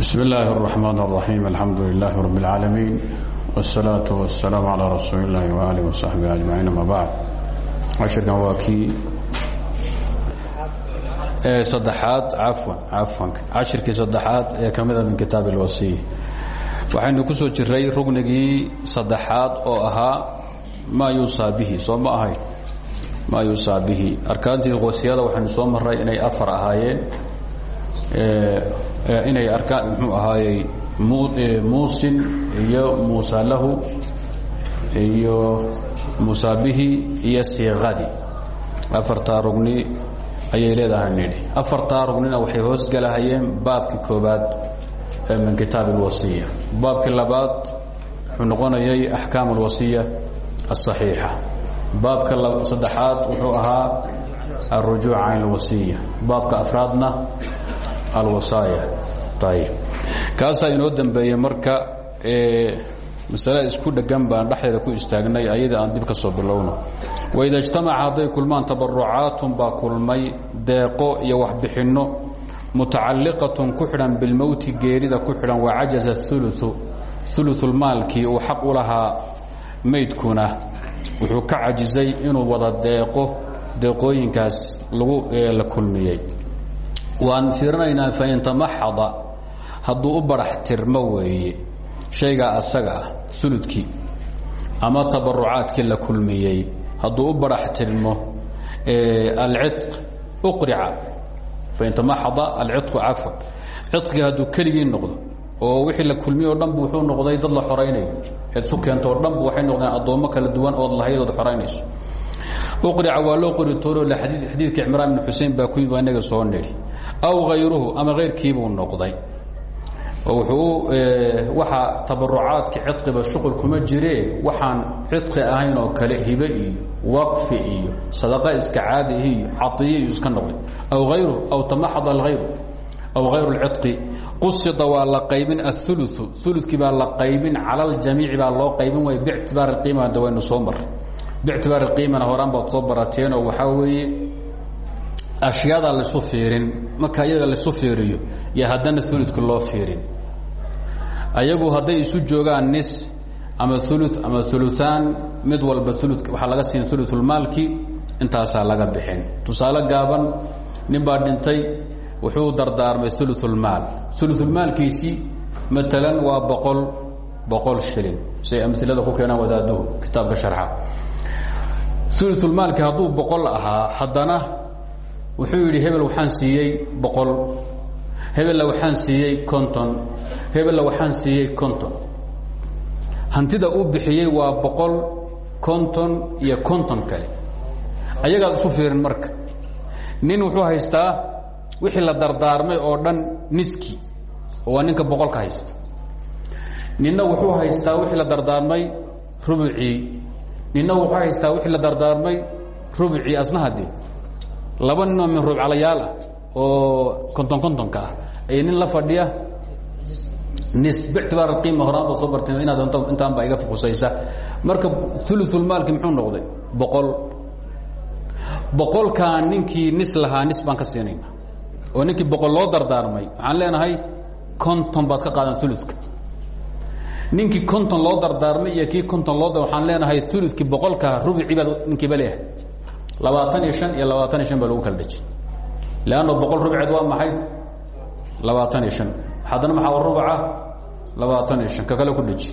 بسم الله الرحمن الرحيم الحمد لله رب العالمين والصلاة والسلام على رسول الله وآله وصحبه أجمعين أما بعد cashirkan waa kii saddexaad cafwan cafwan cashirkii saddexaad ee ka mida min kitaab اlwasiy waxaynu ku soo jiray rugnigii saddexaad oo ahaa maa yuusaa bihi soo ma ahayn maa yuusaa bihi arkaantii wasiyada waxaynu soo maray inay afar ahaayeen inay arkaan mxuu ahaayey muusin iyo muusa lahu iyo musaabihi iyo siiqadii afartaa rugni ayay leedahay nidhi afartaa rugnina waxay hoos galahayeen baabkii koobaad ee min kitaab اlwasiya baabkii labaad wuxuu noqonayay axkaam اlwasiya aلصaxiixa baabka saddexaad wuxuu ahaa alrujuuc can اlwasiya baabka afraadna alwasaaya ayb kaasaa inoo dambeeyey marka masale isku dhegan baan dhexdeeda ku istaagnay ayada aan dib ka soo bilowno. Waida ijtamaca hadday kulmaan tabarucaatun baa kulmay deeqo iyo waxbixinno mutacalliqatun ku xidhan bilmowti geerida ku xidhan wacajaza uluثu uluثulmaalkii uu xaq u lahaa maydkuna. Wuxuu ka cajizay inuu wada deeqo deeqooyinkaas lagu la kulmiyey waan fiirinaynaa fain tamaxada hadduu u barax tirmo weeye shaygaa asaga ah uludkii ama tabarucaadkii la kulmiyey hadduu u barax tirmo alciq uqrica. Fain tamaxada alciqu cafwan ciqigii hadduu keligii noqdo oo wixii la kulmiye o dhan bu wuxuu noqday dad la xoraynayo. Eed isu keento o dhan bu waxay noqdeen addoommo kala duwan ood lahayd ood xoraynayso uqrica waa loo qori toonoo xadiidka cimraan bin xusein baa kuyimid waa inaga soo nidhi aw hayruhu ama kayrkii buu noqday. Wuxuu eh, waxaa tabarucaadka cidqiba shuqul kuma jiree waxaan cidqi ahayn oo kale hibe iyo waqfi iyo sadaqa iska caadihi iyo xadiye iska noqday. Aw hayruhu aw tamaxad alhayru aw hayru lcidqi qusida waa la qaybin auluu ulukii baa la qaybin cala ljamiici baa loo qaybin waay biictibaari qiima dawaynu soo maray bictibaari اqiimana horaan baad soo barateen oo waxaa weeye ashyaada laisu fiirin marka iyaga laisu fiiriyo yo haddana uludka loo fiirin ayagu hadday isu joogaan nis ama ulu ama uluaan mid walba ulu waxaa laga siin uluulmaalki intaasaa laga bixin tusaale gaaban nin baa dhintay wuxuu dardaarmay uluulmaal uluulmaalkiisii maalan waa boqol boqol shilin siay amilada ku keenaan wadaaduhu kitaabka sharxa uluulmaalki hadduu boqol ahaa haddana wuxuu yidhi hebel waxaan siiyey boqol. Hebella waxaan siiyey conton hebella waxaan siiyey conton hantida uu bixiyey waa boqol conton iyo conton kale. Ayagaad isu fiirin marka. Nin wuxuu haystaa wixii la dardaarmay oo dhan niski oo ninka boqolka haysta. Ninna wuxuu haystaa wixii la dardaarmay rubucii ninna wuxuu haystaa wixii la dardaarmay rubucii asna haddee laba ninoo min rubcalayaal ah oo konton kontonka ah. Ay nin la fadhiya. Nis bictibaar qiima horaan baad soo barteen inaad intaan baa iga fuqusaysa. Marka uluulmaalki muxuu noqday? Boqol. Boqolkaa ninkii nis lahaa nis baan ka siinayna oo ninkii boqol loo dardaarmay waxaan leenahay konton baad ka qaadan uludka ninkii konton loo dardaarmay iyo kii konton loo waxaan leenahay uludkii boqolka rubucii baad ninkiiba leeyahay. Labaatan iyo an iyo labaatan iyo an baa lagu kala dheji lanno boqol rubceed waa maxay? Labaatan iyo an haddana maxaa rubaca? Labaatan iyo an ka kale ku dheji.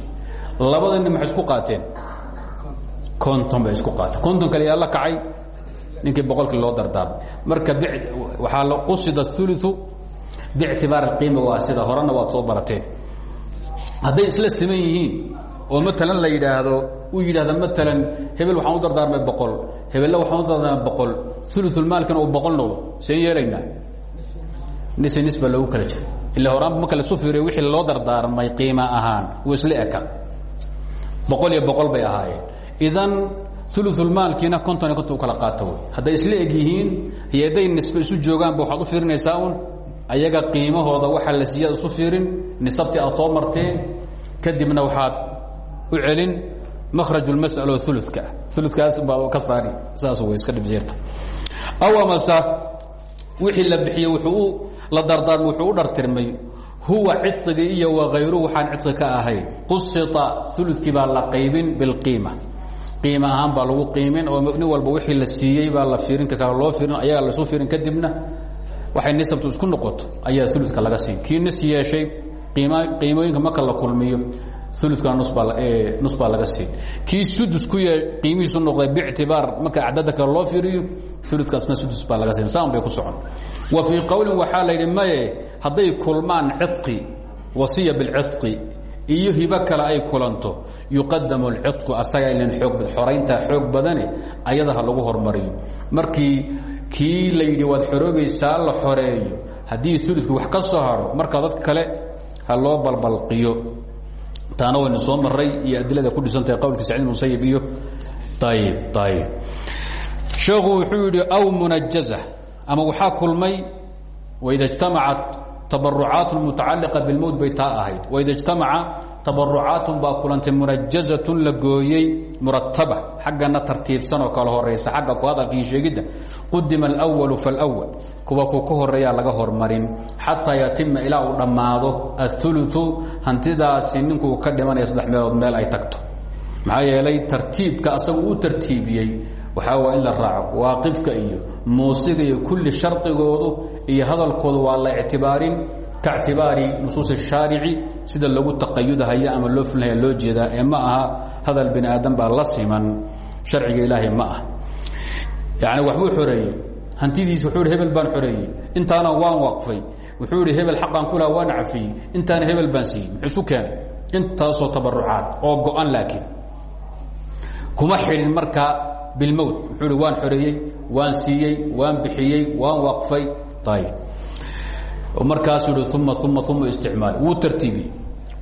Labada nin maxay isku qaateen. Konton bay isku qaateen. Konton kale yaa la kacay. Ninkii boqolkii loo dardaarmay. Marka waxaa la qusida uluثu bictibaar اqiima waa sida horena waad soo barateen hadday isla siman yihiin oo maalan la yidhaahdo uu yidhahda maalan hebel waxaan u dardaarmay boqol hebelle waxaan u dardaarmay boqol uluulmaalkina uu boqol noqdo seen yeelaynaa. Nise nis baa loogu kala jira ila horaanba marka lasu fiiriyo wixii loo dardaarmay qiima ahaan wuu isla eka. Boqol iyo boqol bay ahaayeen. Idan uluulmaalkiina konton iyo konton u kala qaata wey. Hadday isla eg yihiin iyo hadday nisbe isu joogaanba waxaad u fiirinaysaa un ayaga qiimahooda waxaa la siiyaad isu fiirin nisabtii aad soo marteen kadibna waxaad u celin makraj اmasأal oo uludka uludkaas baa ka saari saas way iska dhibjeerta. Aw amase wixii la bixiyey wuxuu la dardaarmay wuxuu u dhartirmay huwa cidqigii iyo wakayruhu waxaan cidqi ka ahayn qusita ulukii baa la qaybin bilqiima qiima. Ahaan baa lagu qiimin oo nin walba wixii la siiyey baa la fiirin ka kale loo fiirin ayagaa la soo fiirin kadibna waxay nisabtu isku noqoto ayaa uludka laga siin. Kii nis yeeshay qiimooyinka marka la kulmiyo uludkana nusbaa nus baa laga siin. Kii sudus qiimihiisu noqday bictibaar marka acdada kale loo fiiriyo uludkaasna sudus baa laga siin. Saan bay ku socon. Wa fii qowlin waxaa la yidhi maye hadday kulmaan cidqi wasiya bilcidqi iyo hibo kale ay kulanto yuqadamu alcidqu asaga ilan oog xorayntaa xoog badane ayadaha lagu hormariyo. Markii kii la yidhi waad xoroobaysaa la xoreeyo. Haddii uludki wax ka soo haro markaa dad kale ha loo balbalqiyo. Taana waynu soo maray iyo adilada ku dhisantahay qowlkii sacid musayib iyo ayib ayib sheekhu wuxuu yidhi aw munajaza ama waxaa kulmay waida ijtamacat tabarucaat mutacaliqa bilmowt bay taa ahayd. Waida ijtamaca tabarucaatun baa kulantay munajazatun la gooyey murataba xaggana tartiibsan oo kala horaysa xagga ku hadalkii sheegidda qudima alwalu falwal kuwa ku ka laga hormarin xataa yatima ilaa uu dhammaado aulutu hantidaasi ninkuu ka dhimanaya saddex meelood meel ay tagto. Maxaa tartiibka asaga uu tartiibiyey waxaa in la raaco waaqifka iyo muusiga iyo kulli shardigoodu iyo hadalkoodu waa la ictibaarin kaictibaari nusuus الshaarici sida lagu taqayudahaya ama loo fulinaya loo jeedaa ee ma aha hadal bini aadam baa la siman sharciga ilaahay ma ah yani waxbuu xoreeyey hantidiis wuxuu hi hebel baan xoreeyey intaana waan waqfay wuxuu ihi hebel xaqaan ku laha waan cafiyey intaana hebel baan siiyey muxuu isu keenay intaasoo tabarucaad oo go-an laakiin kuma xidhin marka bilmowt wuxuu hi waan xoreeyey waan siiyey waan bixiyey waan waqfay ayb markaasuu hi uma uma uma isticmaal wuu tartiibiyey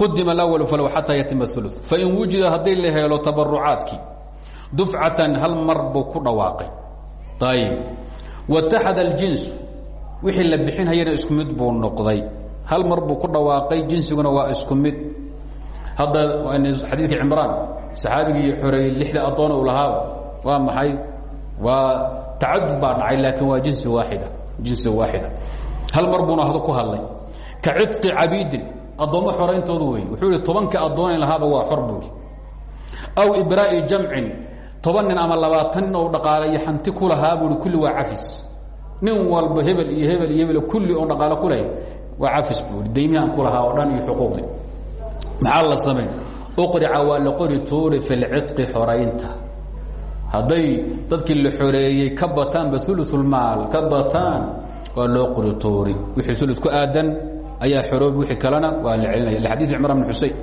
qudima اأwl falow xataa yatima الثuluث fain wujida haddii la helo tabarucaadkii dufcatan hal mar buu ku dhawaaqay ayb wataxada اljinsu wixii la bixinhayana isku mid buu noqday hal mar buu ku dhawaaqay jinsiguna waa isku mid hadda xadiidkii cimraan saxaabigii xoreeyey lixda adoon u lahaaba waa maxay waa tacadud baa dhacay laakiin waa jinsi waaxida jinsi waaxida hal mar buuna ku hadlay. Ka cidqi cabiidin addoommo xorayntoodu wey wuxuu ihi tobankii addooni lahaaba waa xor aw ibraa'i jamcin toban nin ama labaatan nin oo dhaqaale iyo hanti ku kulli waa cafis. Nin walba hebel iyo hebel iyo hebel kulli oon dhaqaale ku waa cafis buui daymihi aan oo dhan iyo xuquuqdii maxaa la samayn uqrica waa la qori tuuri fi lcidqi xoraynta dadkii la xoreeyey ka bataanba uluulmaal ka bataan waa loo qori tuuri wixii ulud ku aadan ayaa xoroobi wixii kalena waa la celinaya. Lxadiid cimraan bn xusein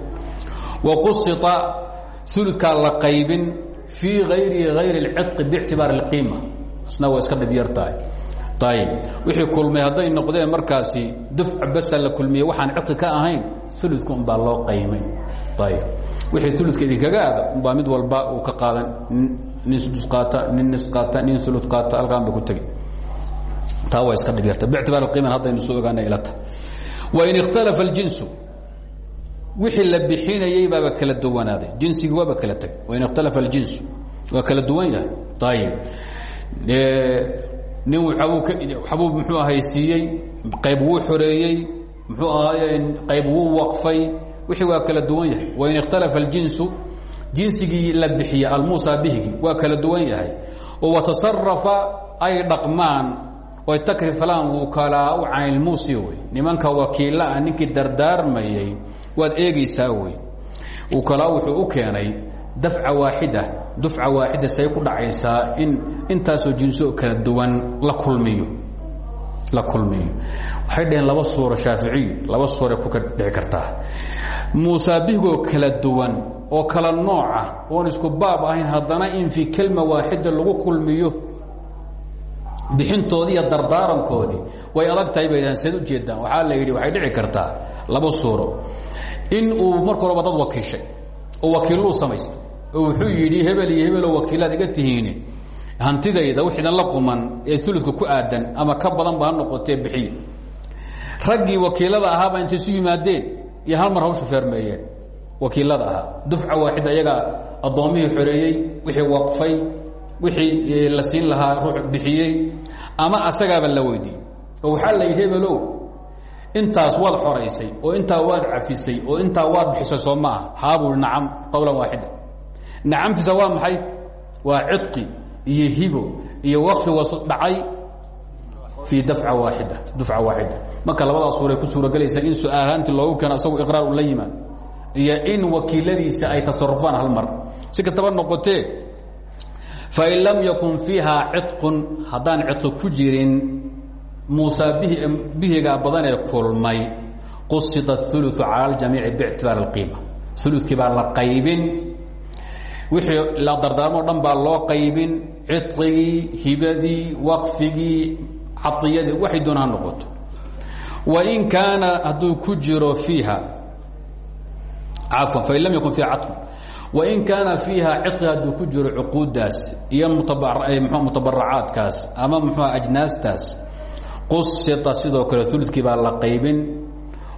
wa qusita uludkaa la qaybin fii ayri hayri اlcidqi bictibaari اlqiima isna waa iska dhib yar tahay. Ayb wixii kulmay hadday noqdeen markaasi dufca basa la kulmiyey waxaan cidqi ka ahayn uludka unbaa loo qaymay ayb wixii uludka idinkaga aada umbaa mid walba uu ka qaadan nin sudus qaata nin nis qaata nin ulud qaata halkaan bay ku tegi taa waa iska dhib yarta bictibaar qiiman haddaynu soo ogaana ilata wain ikhtalafa اljinsu wixii la bixinayey baaba kala duwanaaday jinsigii waaba kala teg wain ikhtalafa اljinsu waa kala duwan yahay ayib nin waxbuu muxuu ahay siiyey qayb wuu xoreeyey muxuu ahaaye qayb wuu waqfay wixii waa kala duwan yahay wain ikhtalafa اljinsu jinsigii la bixiya almuusa bihigi waa kala duwan yahay oo watasarafa ay dhaqmaan takrifalaan wukalaa u canilmuusi wey. Nimanka wakiillaah ninkii dardaarmayey waad eegaysaa wey. Wukalaa wuxuu u keenay dafca waaxida dufca waaxida say ku dhacaysaa in intaasoo jinso kala duwan la kulmiyo la kulmiyo. Waxay dhaheen laba suuro shaaficiyu laba suuray ku dhici kartaa. Musaabihigoo kala duwan oo kala nooca oon isku baab ahayn haddana in fii kelma waaxida lagu kulmiyo bixintoodii iyo dardaarankoodii way adag tahay bay dhahan seed ujeedaan waxaa la yidhi waxay dhici kartaa laba suuro. In uu marka horeba dad wakiishay oo wakiilluu samaystay oo wuxuu yidhi hebel iyo hebeloo wakiilaad iga tihiine. Hantidayda wix idinla quman ee uludka ku aadan ama ka badan ba noqotee bixiye. Raggii wakiilada ahaaba intay isu yimaadeen iyo hal mar hawsha feermeeyeen. Wakiilada ahaa. Dufca waaxida iyagaa addoommihii xoreeyey wixii waqfay wixii la siin lahaa ruux bixiyey ama asagaaba la weydiiyey. Oo waxaa la yidhi hebelow intaas waad xoraysay oo intaa waad cafisay oo intaa waad bixisay soo ma ah haabui nacam qowlan waaxida. Nacamtiisa waa maxay? Waa cidqi iyo hibo iyo waqfi was dhacay fii dafca waaxida dufca waaxida. Marka labadaas suuray ku suuragelaysaa in su'aalaanti loogu keeno isagu iqraar u la yimaad. Iyo in wakiiladiisa ay tasarufaan hal mar. Si kastaba noqotee fain lam yakun fiiha ciqun haddaan ciqi ku jirin muusa bihigaa badan ee kulmay qusida ulu cala ljamiici bictibaar اqiima ulukii baa la qaybin. wixii la dardaarmo dhan baa loo qaybin. ciqigii hibadii waqfigii caiyadii waxay doon ha noqoto wain kaana hadduu ku jiro fiiha afwan fain lam yakun fiiha caun wain kaana fiiha ciqi hadduu ku jiro cuquuddaas iyo mutabaracaadkaas ama mxua ajnaastaas qusita sidoo kale ulukii baa la qaybin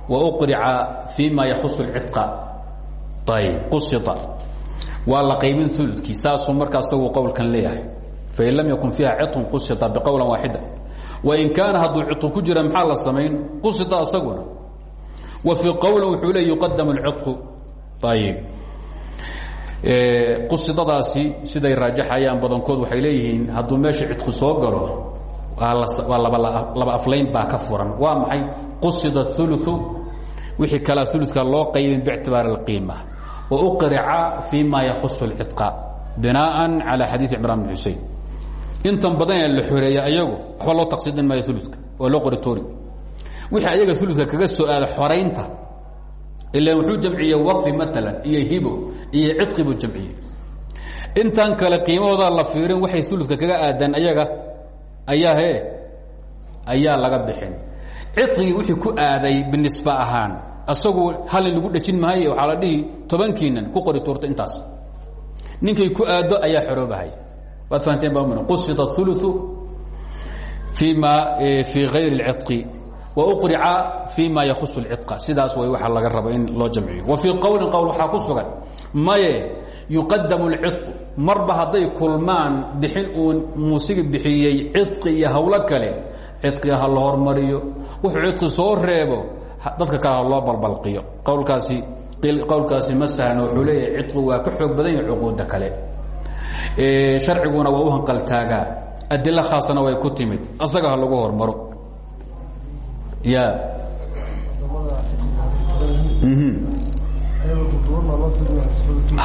wa uqrica fii ma yahusu اlciqa ayb qusita waa la qaybin ulukii saasuu markaa isagu qowlkan leeyahay. Fain lam yakun fiiha ciqun qusita biqowla waaxida. Wain kaana hadduu ciqu ku jira maxaa la samayn? Qusita isaguna wa fii qowlin wuxuu le yuqadam اlciqu ayb qusidadaasi siday raajaxayaan badankood waxay leeyihiin hadduu meesha cidku soo galo waa laba aflayn baa ka furan waa maxay qusida ulu wixii kalea uludka loo qaybin bictibaar اqiima wa uqrica fi ma yahusu اlciqa binaaءa calى xadiiث cimraan bn xusein intan badan ee la xoreeya ayagu waxba loo taqsiidin maayo uludka waa loo qoritoori wixii ayaga uludka kaga soo aada xoraynta ila wuxuu jamciyey waqfi maalan iyo hibo iyo cidqi buu jamciyey. Intan kale qiimahooda la fiirin waxay uludka kaga aadaan ayaga ayaa he ayaa laga bixin. Ciqigii wixii ku aaday binisba ahaan asagu halin lagu dhejin maayo waxaa la dhihi tobankiinan ku qori tuurta intaas. Ninkay ku aado ayaa xoroobahay. Waad fahanteen ba qusida ulu fii ma fii hayri اlciqi wa uqrica fii ma yahusu اlciqa sidaas way waxa laga rabo in loo jamciyo wa fii qowlin qowl waxaa ku sugan maye yuqadamu اlciqu marba hadday kulmaan bixin uu muusigi bixiyey cidqi iyo hawlo kale cidqiga ha la hormariyo wuxuu cidqi soo reebo dadka kale loo balbalqiyo qowlkaasi qowlkaasi ma sahlan wuxuu leeyahay waa ka xoog badan yahay cuquudda kale sharciguna waa u hanqaltaagaa adilo khaasana way ku timid asaga ha lagu hormaro ya.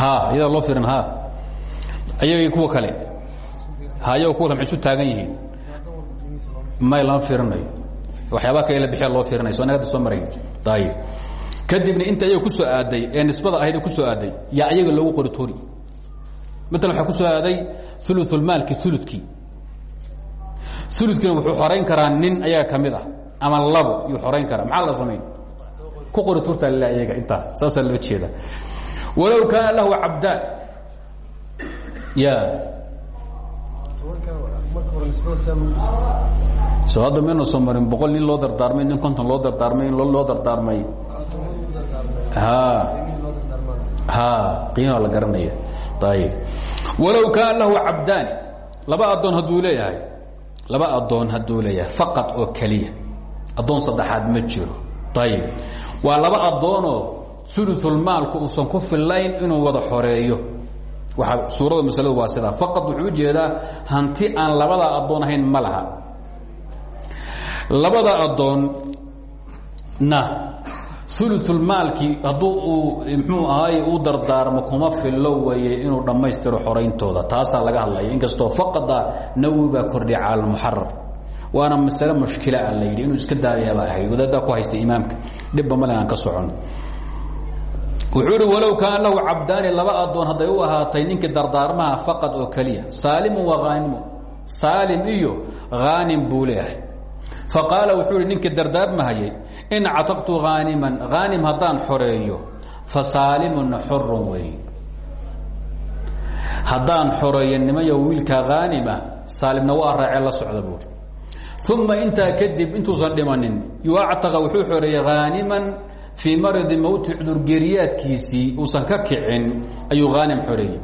Ha iyada loo firin ha. Ayagii kuwa kale. Ha ayaga kuwa kale maxay isu taagan yihiin. May lama firinayo waxyaaba kale la bixiya loo firinay so naga soo maray. Ayib kadibna inta ayaga ku soo aaday ee nisbada ahayd ku soo aaday yaa ayaga loogu qori tori maala waxaa ku soo aaday uluulmaalki uludkii uludkiina wuxuu xorayn karaa nin ayaga ka mid ah ama labo yuu xorayn karaa. Maxaa la samayn ku qori turtaa lila ayaga intaa saasaa loo jeeda. Walow kaana lahu cabdaan. Ya so hadda maynu soo marin boqol nin loo dardaarmay nin konton loo dardaarmay in loo dardaarmay. Ha qiimaa la garanaya. Ayib walow kaana lahu cabdaani laba addoon hadduu leeyahay. Laba addoon hadduu leeyahay. Faqad oo keliya addoon saddexaad ma jiro. Ayib waa laba addoonoo uluulmaalku uusan ku fillayn inuu wada xoreeyo. Waa suurada masaladu waa sidaa. Faqad wuxuu u jeedaa hanti aan labada addoon ahayn ma laha. Labada addoonna uluulmaalkii hadduu uu mxuu ahaay u dardaarmo kuma fillo weeye inuu dhammaystiro xorayntooda taasaa laga hadlaya. Inkastoo faqada nawi baa kordhiya cala almuxarar waana masale mushkila a la yidhi. Inuu iska daayaaba ahayd wadaaddaa ku haysta imaamka. Dhibba male aan ka socon. Wuxuu ihi walow kaana lahu cabdaani laba addoon hadday u ahaatay ninkii dardaarmaha faqad oo keliya. Saalimu wa haanimu saalim iyo haanim buu leeyahay. Wuxuu ihi ninkii dardaarmahayay in cataqtu haaniman haanim haddaan xoreeyo fa saalimuna xorun wey. Haddaan xoreeyo nimayo wiilka haanima saalimna waa raacee la socda buuri uma intaa kadib intuusan dhimanin yuactaqa wuxuu xoreeyey haaniman fii maradi mowti cudurgeeriyaadkiisii uusan ka kicin ayuu haanim xoreeyey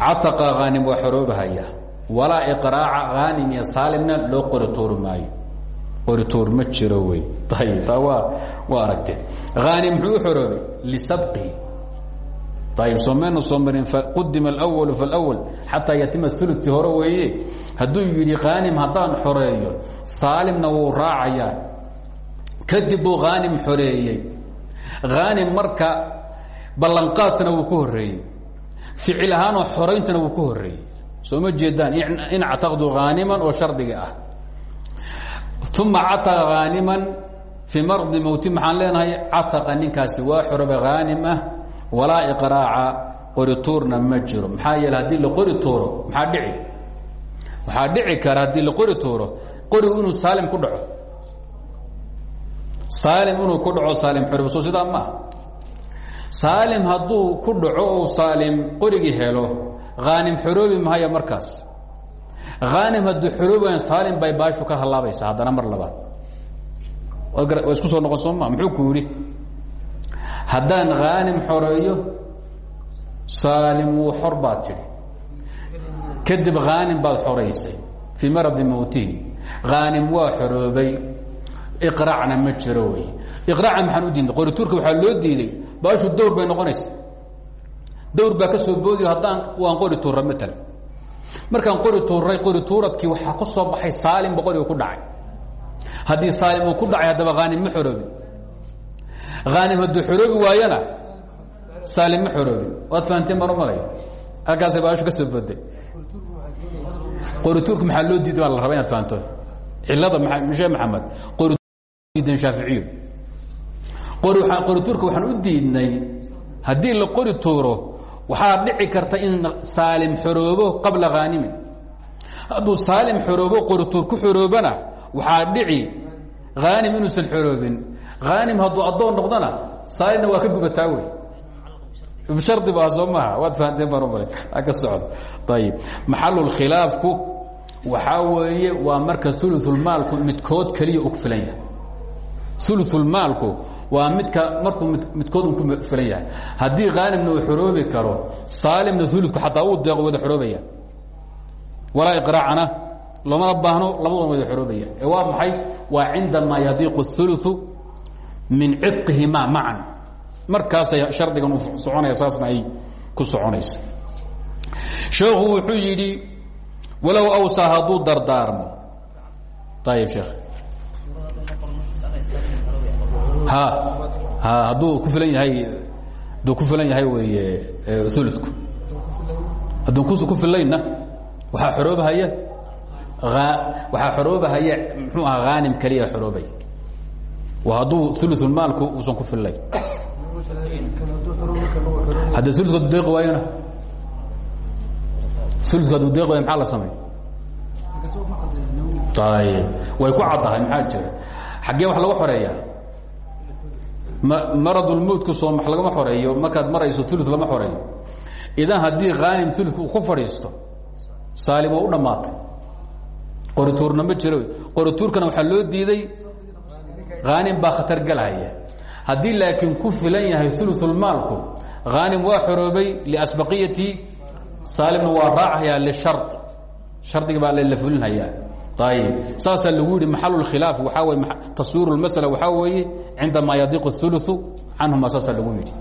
cataqa haanim waa xoroobahaya walaa iqraaca haanim iyo saalimna loo qori toori maayo qorituur ma jiro wey ayb taa waa waa aragteen haanim muxuu ayb soomeyna soo marin qudima alأwalu faاlأwal xataa yatima uluثi hore weeye hadduu yidhi khaanim haddaan xoreeyo saalimna wuu raacayaa kadib buu khaanim xoreeyey khaanim marka ballanqaadkana wuu ku horeeyey ficil ahaanoo xorayntana wuu ku horeeyey soo ma jeedaan in ctaqdu haaniman oo shardiga ah uma cataqa haaniman fii mardi mowti maxaan leenahay cataqa ninkaasi waa xoroba haanim ah walaa iqraaca qori tuurna ma jiro. Maxaa yeele haddii la qori tuuro maxaa dhici? Waxaa dhici kara haddii la qori tuuro qorigu inuu saalim ku dhaco. Saalim inuu ku dhaco saalim xoroba soo sidaa maaha saalim hadduu ku dhaco ou saalim qorigii helo haanim xoroobi mahaya markaas. Haanim hadduu xoroobayan saalim bay baashu ka halaabaysaa haddana mar labaad. Waa isku soo noqon sooma muxuu ku yidhi haddaan haanim xoreeyo saalim wuu xor kadib haanim baad xoraysay fii maradi mowtihi haanim waa xoroobay. Iqraacna ma jiro wey. Iqraaca maxaan u loo diiday baashu dowr bay noqonaysa dowr baa ka soo boodiyo waan qori tuura maala markaan qori tuuray qori tuuradkii waxaa ku soo baxay saalimba qoriga ku dhacay. Haddii saalim uu ku dhacay haddaba haanim ma haanim hadduu xoroobi waayana saalim ma xoroobin waad fahanteen baan u malay halkaasay baashu ka soo booday qorituurka maxaa loo diiday baa la rabaa inaad fahanto? Cilada sheekh maxamed. Qoridiidan shaaficiyo qori qorituurka waxaan u diidnay haddii la qori tuuro waxaa dhici karta in saalim xoroobo qabla haanimin hadduu saalim xoroobo qorituur ku xoroobana waxaa dhici haanim inuusan xoroobin aanim hadduu addoon noqdana saalidna waa ka gubataa wey. Bshardi ba soo maha waad fahanteen baan umalay ka socda ayib maxalulkhilaafku waxaa weeye waa marka uluulmaalku midkood keliya u ku filan yahay. Uluulmaalku waa midka markuu midkood u ku filan yahay. Haddii khaanimna uu xoroobi karo saalimna uludku xataa uu deeqo wada xoroobaya walaa iqraacana lomana baahno labadoona wada xoroobaya ee waa maxay? Waa cinda maa yadiiqu ulu min ciqihimaa macan markaasay shardigan soconaya saasna ay ku soconaysa. Sheekhu wuxuu yidhi walow awsaa hadduu dardaarmo. Ayib sheekh ha ha hadduu ku filan yahay hadduu ku filan yahay weeye uludku hadduu kus ku filayna waxaa xoroobahaya waxaa xoroobahaya muxuu aha haanim keliya xoroobay hadduu uluثulmaalku uusan ku haddii uludku haduu deeqi waayona uludku hadduu deeqi waayo maxaa la samay ayib way ku caddahay maxaa jira? Xaggee wax lagu xoreeyaa. Maradulmowtku soo max lagama xoreeyo markaad marayso ulu lama xoreeyo. Idan haddii haanim uludku uu ku fadhiisto saalim oo u dhammaatay. Qorituurna ma jiro. Qorituurkana waxaa loo diiday haanim baa khatar galhaya haddii laakiin ku filan yahay uluulmaalku haanim waa xoroobay liasbaqiyati saalimna waa raacaya lishar shardiga baa la fulinhayaa ayib saasaa lagu yidhi maxalulkhilaaf waxaa wey taswiiru lmasala waxaa weeye cindamaa yadiiqu الثuluثu canhuma saasaa lagu yidhi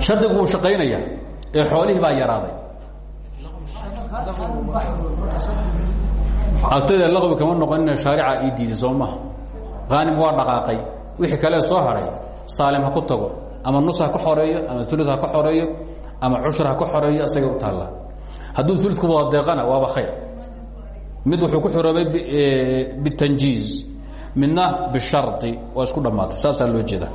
shardigu wuu shaqaynaya ee xoolihii baa yaraaday agtayda laqwi kama noqonina shaarica ii diiday soo maha haanim waa dhaqaaqay wixii kale soo haray saalim ha ku tago ama nus ha ka xoreeyo ama ulu ha ka xoreeyo ama cushur ha ka xoreeyo isagay u taallaa. Hadduu uludku wada deeqana waaba khayr. Mid wuxuu ku xoroobay bitanjiiz midna bishari waa isku dhammaatay saasaa loo jeeda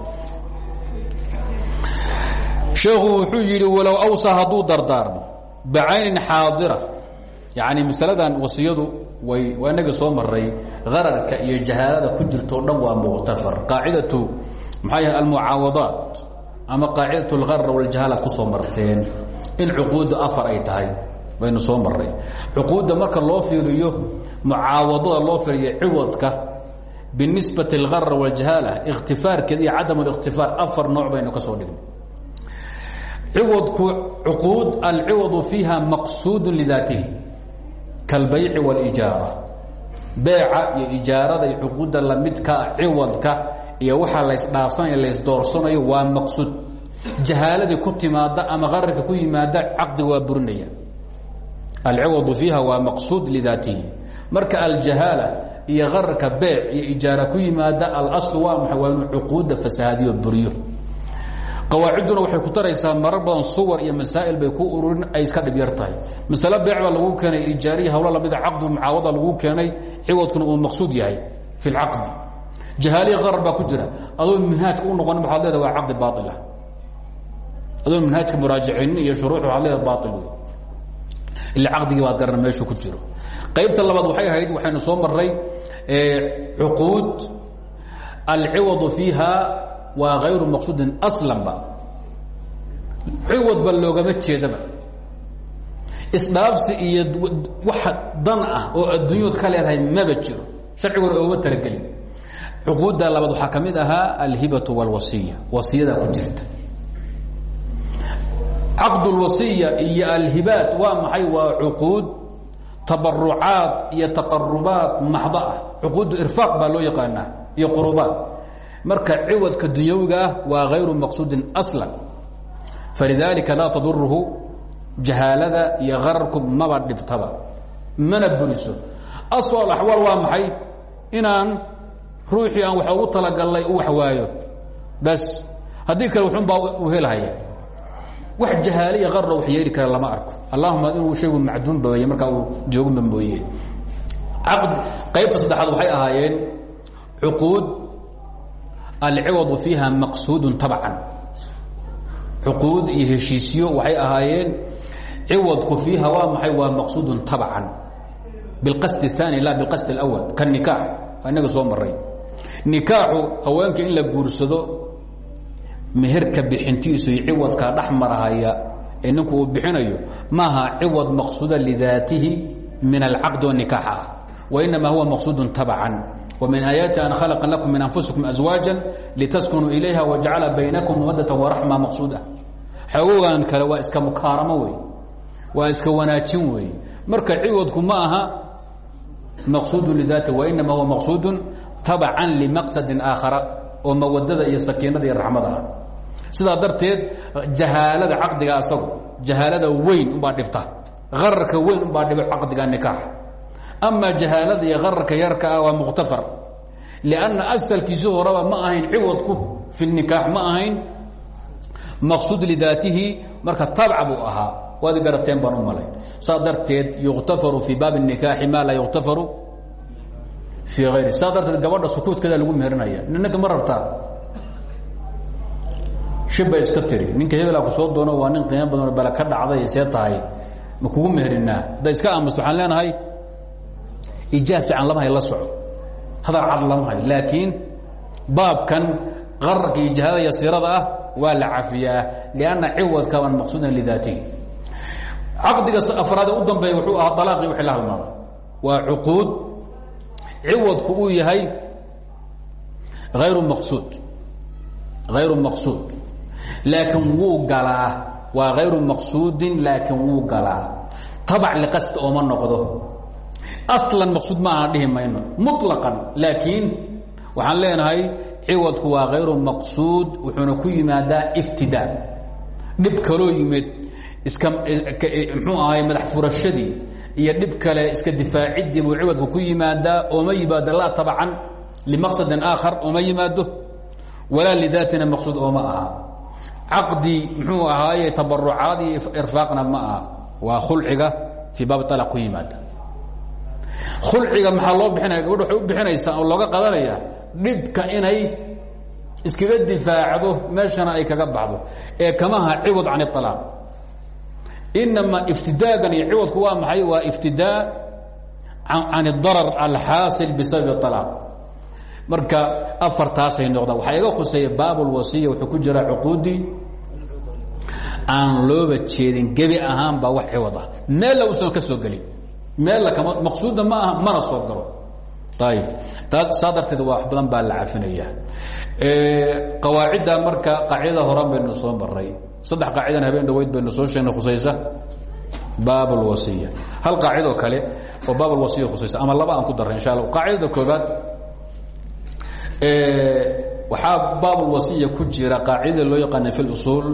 sheekhu wuxuu yidhi walow awsa hadduu dardaarmo bacaynin xaadira. Yani masaladan wasiyadu way waa inaga soo maray qararka iyo jahaalada ku jirto o dhan waa muktafar qaacidatu maxaa yahay almucaawadaat ama qaacidat اlgarar waljahaala kusoo marteen in cuquudda afar ay tahay baynu soo maray cuquudda marka loo fiiriyo mucaawadada loo fiiriyo ciwadka binisbati اlgarar waljahaala ikhtifaarkeeda iyo cadam اlikhtifaar afar nooc baynu ka soo dhignay ciwadku cuquud alciwadu fiiha maqsuud lidaatihi kalbayci wاlijaara beeca iyo ijaarada iyo cuquudda lamidka ciwadka iyo waxaa laysdhaafsanayo laysdoorsanayo waa maqsuud jahaaladii ku timaada ama qararka ku yimaada caqdi waa burinaya alciwadu fiiha waa maqsuud lidaatihi marka aljahaala iyo qararka beec iyo ijaara ku yimaada alaslu waa waa inuu cuquudda fasahaadiyo buriyo qawaacidduna waxay ku taraysaa marar badan suwar iyo masaa'il bay ku ururin ay iska dhib yar tahay. Masale lagu keenay ijaariya hawlo lamida caqdu mucaawada lagu keenay ciwadkuna uu maqsuud yahay fi lcaqdi jahaaliya qarar baa ku jira. Adoo noqon waxaad leeda waa caqdi baailah adoo minhaajka muraajicinin iyo shuruux waxaad leeda baail ila caqdigii baad garan meeshu ku jiro. Qaybta labaad waxay ahayd waxaynu soo maray cuquud alciwadu fiiha waa ayru maqsuudin aslanba ciwadba loogama jeedaba. Isdhaafsi iyo wax dan ah oo adduunyood ka leedahay maba jiro. Sharciguna ooma talagelin. Cuquudda labaad waxaa ka mid ahaa alhibatu wاlwasiya wasiyadaa ku jirta. Caqd اlwasiya iyo alhibaat waa maxay? Waa cuquud tabarucaad iyo taqarubaad maxdo ah. Cuquuddu irfaaq loo yaqaanaa iyo qurubaad marka ciwadka dunyawiga ah waa غayru maqsuudin aslan. Falidaalika laa taduruhu jahaalada iyo qararku maba dhibtaba mana buriso aswal axwaal waa maxay? Inaan ruuxii aan wax ugu talagalnay u waxwaayo bas haddii kale wuxunbaa u helhaya wax jahaaliya qarna wax yeeli kara lama arko. Allahuma inuu shaygu macduun babaye markaa uu jooginba mooye qaybta saddexaad waxay ahaayeen cuquud alciwadu fiiha maqsuudun tabcan. Cuquud iyo heshiisyo waxay ahaayeen ciwadku fiiha waa maxay? Waa maqsuudun tabcan. Biqasd aani la biqasd اlwal ka nikaax. Waa inaga soo maray nikaaxu haweenka in la guursado meherka bixintiisu iyo ciwadka dhex marahaya ee ninku uu bixinayo maaha ciwad maqsuuda lidaatihi min alcaqd nikaax ah huwa maqsuudun tabcan. ومن آياaت أن خلق لكم من أنفuسكم أزواaجا لتسكنوا إليها وجaعل بينكم مودة ورحمة مقصودة xoogan kale waa iska mukaaramo wey waa iska wanaajin wey marka ciwadku ma aha مaqصuud لذاti وإنما هو مaqصuud تaبعا لمqصد آakhرة oo mawadada iyo sakiinada iyo raxmada ah sidaa darteed jahaalada caqdiga asagu jahaalada weyn ubaa dhibta ararka weyn ubaa dhibo caqdiga نikaax ama jahaalada iyo qararka yarka ah waa muktafar lanna asalkiisu horaba ma ahayn ciwadku fi nikaax ma ahayn maqsuud lidaatihi marka tabca buu ahaa waad garateen baan u malay saa darteed yuktafaru fii baab الnikaaxi ma laa yuktafaru fii ayri saa darteed gabadha sukuudkeeda lagu meherinaya ninka ma rabtaa shibba iska tiri ninka hebelaa ku soo doono waa nin qiimo badan bale ka dhacday see tahay ma kugu meherinaa hadday iska aamusto waxaan leenahay ijaab fiican lama hay la soco. Hadal cad lama hayo laakiin baabkan qararka iyo jahada yasiirada ah waa la cafiyaa lianna ciwadkaban maqsuudan lidaatihi. Caqdiga afraade u dambeeya wuxuu ahaa alaaqii wixii la halmaamay waa cuquud ciwadku uu yahay ayru maqsuud hayru maqsuud. Laakiin wuu galaa waa hayru maqsuudin laakiin wuu galaa. Tabac liqasd ooma noqdo aslan maqsuud ma aha dhihi mayno muطlaqan laakiin waxaan leenahay ciwadku waa hayru maqsuud wuxuuna ku yimaadaa iftidaa dhib kaloo yimid iska mxuu ahay madax furashadii iyo dhib kale iska difaaciddii buu ciwadku ku yimaadaa ooma yimaado laa tabcan limaqsadin aakhar ooma yimaado walaa lidaatina maqsuud ooma aha. Caqdi muxuu ahaaye tabarucaad iyo irfaaqna ma aha. Waa khulciga fii baab alaq ku yimaada khulciga maxaa loo bixinaya? Gabadh waxay u bixinaysaa oo looga qadanaya dhibka inay iskaga difaacdo meeshana ay kaga baxdo. Ee kamaha ciwad can ialaaq inamaa iftidaagan iyo ciwadku waa maxay? Waa iftidaa can اdarar alxaasil bisababi alaaq marka afartaasay noqdaan. Waxaa iga khuseeya baabulwasiya wuxuu ku jiraa cuquudii aan looba jeedin gebi ahaan baa wax ciwad ah. Meella uusan ka soo gelin meel kama maqsuudna ma aha mana soo galo ayib taas saa darteed waa wax badan baa la cafinaya qawaacidda marka qaacidada horan baynu soo maray saddex qaacidan habeen dhaweyd baynu soo sheegnay khusaysa baab اlwasiya hal qaacidoo kale oo baab اlwasiya khusaysa ama laba aan ku darray insha alla qaacidada koobaad waxaa baab اlwasiya ku jira qaacidada loo yaqaana fi اusuul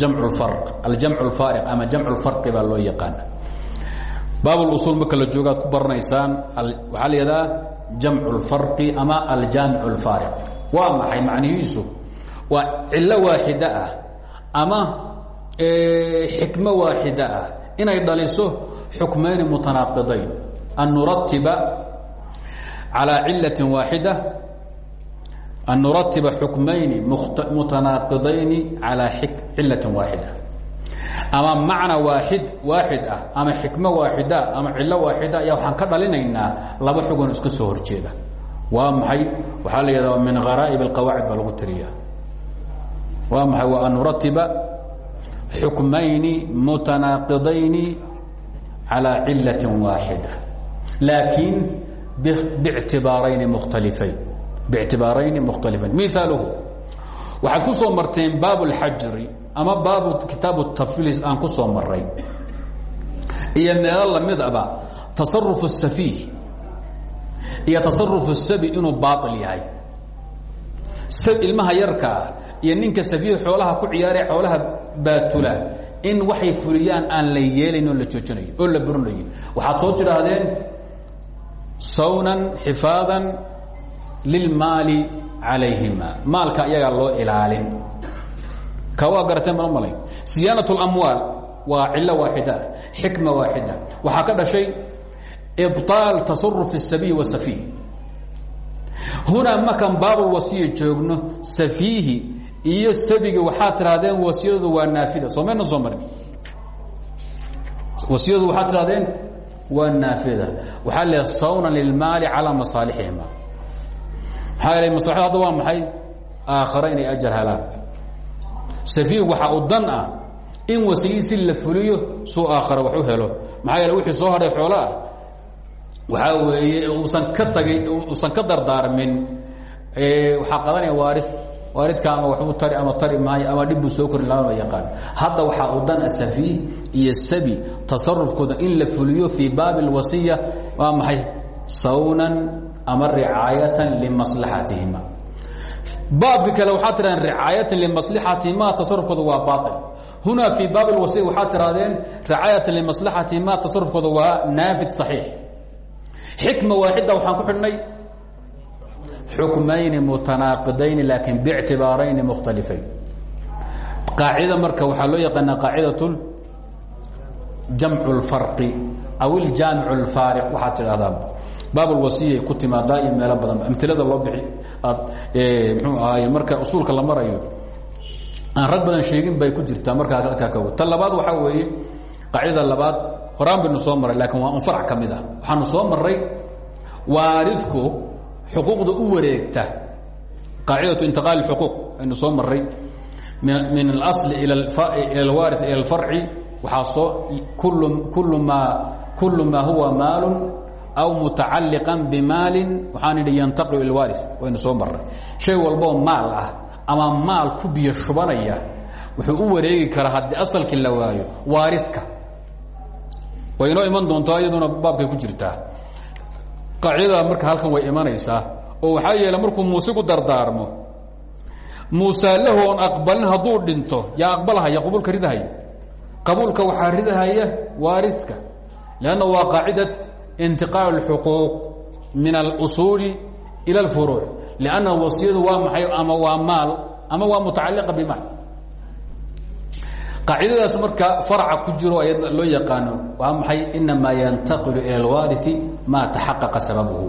jamc اfarq aljamc اlfaariq ama jamc اlfarqi baa loo yaqaana baab اusuul marka la joogaad ku baranaysaan waxaa la yihahdaa jamc اlfarqi ama aljaamic اlfaariq waa maxay macnihiisu waa cilo waaxida ah ama xikmo waaxida ah inay dhaliso xukmayni mutanaaqidayn an nuratiba calى cilaة waaxida an nuratiba xukmayni mutanaaqidayn calى cilaة waaxida ama macna waaid waaxid ah ama xikmo waaxida ama cilo waaxida ayaa waxaan ka dhalinaynaa laba xugun iska soo horjeeda waa maxay waxaa la yidhahda min haraa'ib اlqawaacid baa lagu tiriya waa maxay waa an nuratiba xukmayni mutanaaqidayn calى cilaة waaxida laakiin bاctibaarayni mukhtalifayn bاctibaarayni mukhtalifayn miaaluhu waxaad ku soo marteen baab اlxajri ama baabu kitaabu taflis aan ku soo maray iyo meelo lamidaba tasaruf الsafiih iyo tasaruf الsabi inuu baail yahay ilmaha yarkaa iyo ninka safiih xoolaha ku ciyaara xoolaha baatula in waxay fuliyaan aan la yeelayn oo la joojinayo oo la burinayo waxaad soo tidhaahdeen sawnan xifaadan lilmaali calayhima maalka iyagaa loo ilaalin ka waa garateen baan malay siyaanaة اlamwaal waa cilo waaxida xikma waaxida waxaa ka dhashay ibطaal tasaruf الsabiy wasafiih hunaa markaan baabulwasiya joogno safiihi iyo sabigi waxaad tidhahdeen wasiyadu waa naafida soo mayna soo marin wasiyadu waxaad tidhahdeen waa naafida waxaa le sawnan lilmaali calىa masaalixihima maslaxadu hadda waa maxay? Aakhare inay ajar helaan. Safiih waxaa u dan ah in wasiyisi la fuliyo suu aakhare wax helo. Maxaa wixii soo hadhay xoolo ah waxaa weeye uusan ka tagay uusan ka dardaarmin. Waxaa qadanaya waari waaridka ama waxbuu tari ama tari maayo ama dhibbuu soo korin lamama yaqaan. Hadda waxaa u dan safiih iyo sabi tasarufkooda in la fuliyo fii baabi اlwasiya waa maxay? Sawnan ama ricaayatan limaslaxatihima baabka kale waxaa tihahdeen ricaayatan limaslaxatihima tasarufkooda waa baail hunaa fii baab lwasi waxaa tirahdeen ricaayatan limaslaxatihima tasarufkooda waa naafid saxiix. Xikma waaxida waxaan ku xidhnay xukmayni mutanaaqidayn laakiin bictibaarayni mukhtalifayn qaacida marka waxaa loo yaqaanaa qaacidat jamc اlfarqi aw iljaamic اlfaariq waxaad tidhahdaa baab اlwasiyay ku timaadaa iyo meelo badan amilada loo bixi aad mxuu ahaay marka usuulka la marayo aan rag badan sheegin bay ku jirtaa markaa halkaa ka ta labaad waxaa weeye qaacidada labaad horaan baynu soo maray laakiin waa un farc ka mid ah waxaanu soo maray waaridku xuquuqda u wareegta qaacidatu intiqaal اxuquuq aynu soo maray min اlasl ila اlwaari ila اlfarci waxaa soo kul maa kul maa huwa maal aw mutacaliqa bimaali waxaan idhi yantaqilu ilwaari waynu soo maray shay walboo maal ah ama maal ku biyo shubanaya wuxuu u wareegi karaa haddii asalkii la waayo waaridka. Way inoo iman doontaa iyaduna baabkay ku jirtaa. Qaacidada marka halkan way imanaysaa oo waxaa yeele markuu muuse ku dardaarmo muusaa lahu oon aqbalin hadduu dhinto yaa aqbalhaya qabuulka ridahaya. Qabuulka waxaa ridahaya waaridka lanna waa qaacidat intiqaal اxuquuq min اlusuuli ilى اlfuruuc lanna wasiyadu waa maxay ama waa maal ama waa mutacaliqa bimaal qaacidadaas marka farca ku jiro ayad loo yaqaano waa maxay inamaa yantaqilu ilى اlwaariثi ma taxaqaqa sababuhu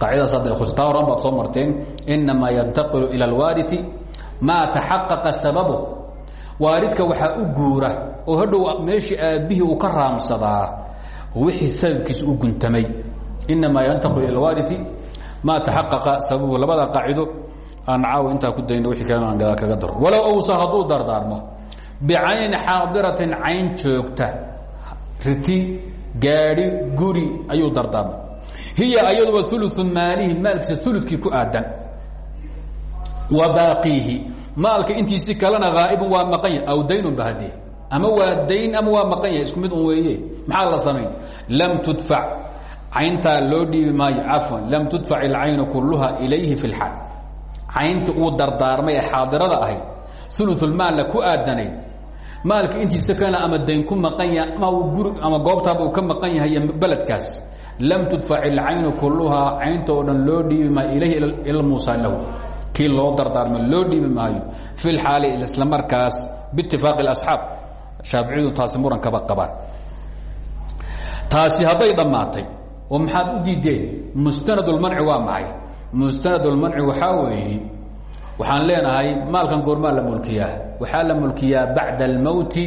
qaacidadaas hadda khustaa horan baad soo marteen inamaa yantaqilu ilى اlwaariثi ma taxaqaqa sababuhu waaridka waxaa u guura oo hadhow meeshii aabbihii uu ka raamsadaa wixii sababkiisa u guntamay. Inamaa yantaqu ila waariثi ma taxaqaqa sababu labada qaacido aan caawa intaa ku dayno wii kalena aan gadaal kaga daro. Walow awsa hadduu dardaarmo bicayni xaadiratin cayn joogta riti gaadhi guri ayuu dardaarmo. Hiya ayaduba ulu maalihi maalkiisa ulukii ku aadan. Wa baaqiihi maalka intiisi kalena haa'ibu waa maqan aw daynun bahadee ama waa dayn ama waa maqan yahay isku mid un weeye. Maxaa la samayn lam tudfac cayntaa loo dhiibi maayo lam tudfac ilcaynu kulluha ilayhi fi lxaal caynta uu dardaarmay ee xaadirada ahayd uluulmaalla ku aadanayd maalka intiisa kana ama dayn ku maqan yaha ama guri ama goobtaaba uu ka maqan yahay beledkaas lam tudfac ilcaynu kulluhaa caynta oo dhan loo dhiibi ilayhi ila muusa lahu. Kii loo dardaarmay loo dhiibi maayo fi lxaali isla markaas biitifaaqi اasxaab shaaficiyadu taasi murankaba qabaan. Taasi hadday dhammaatay oo maxaad u diideen mustanadulmanci waa maxay? Mustanadulmanci waxaa weeye waxaan leenahay maalkan goormaa la mulkiyaa waxaa la mulkiyaa bacda almowti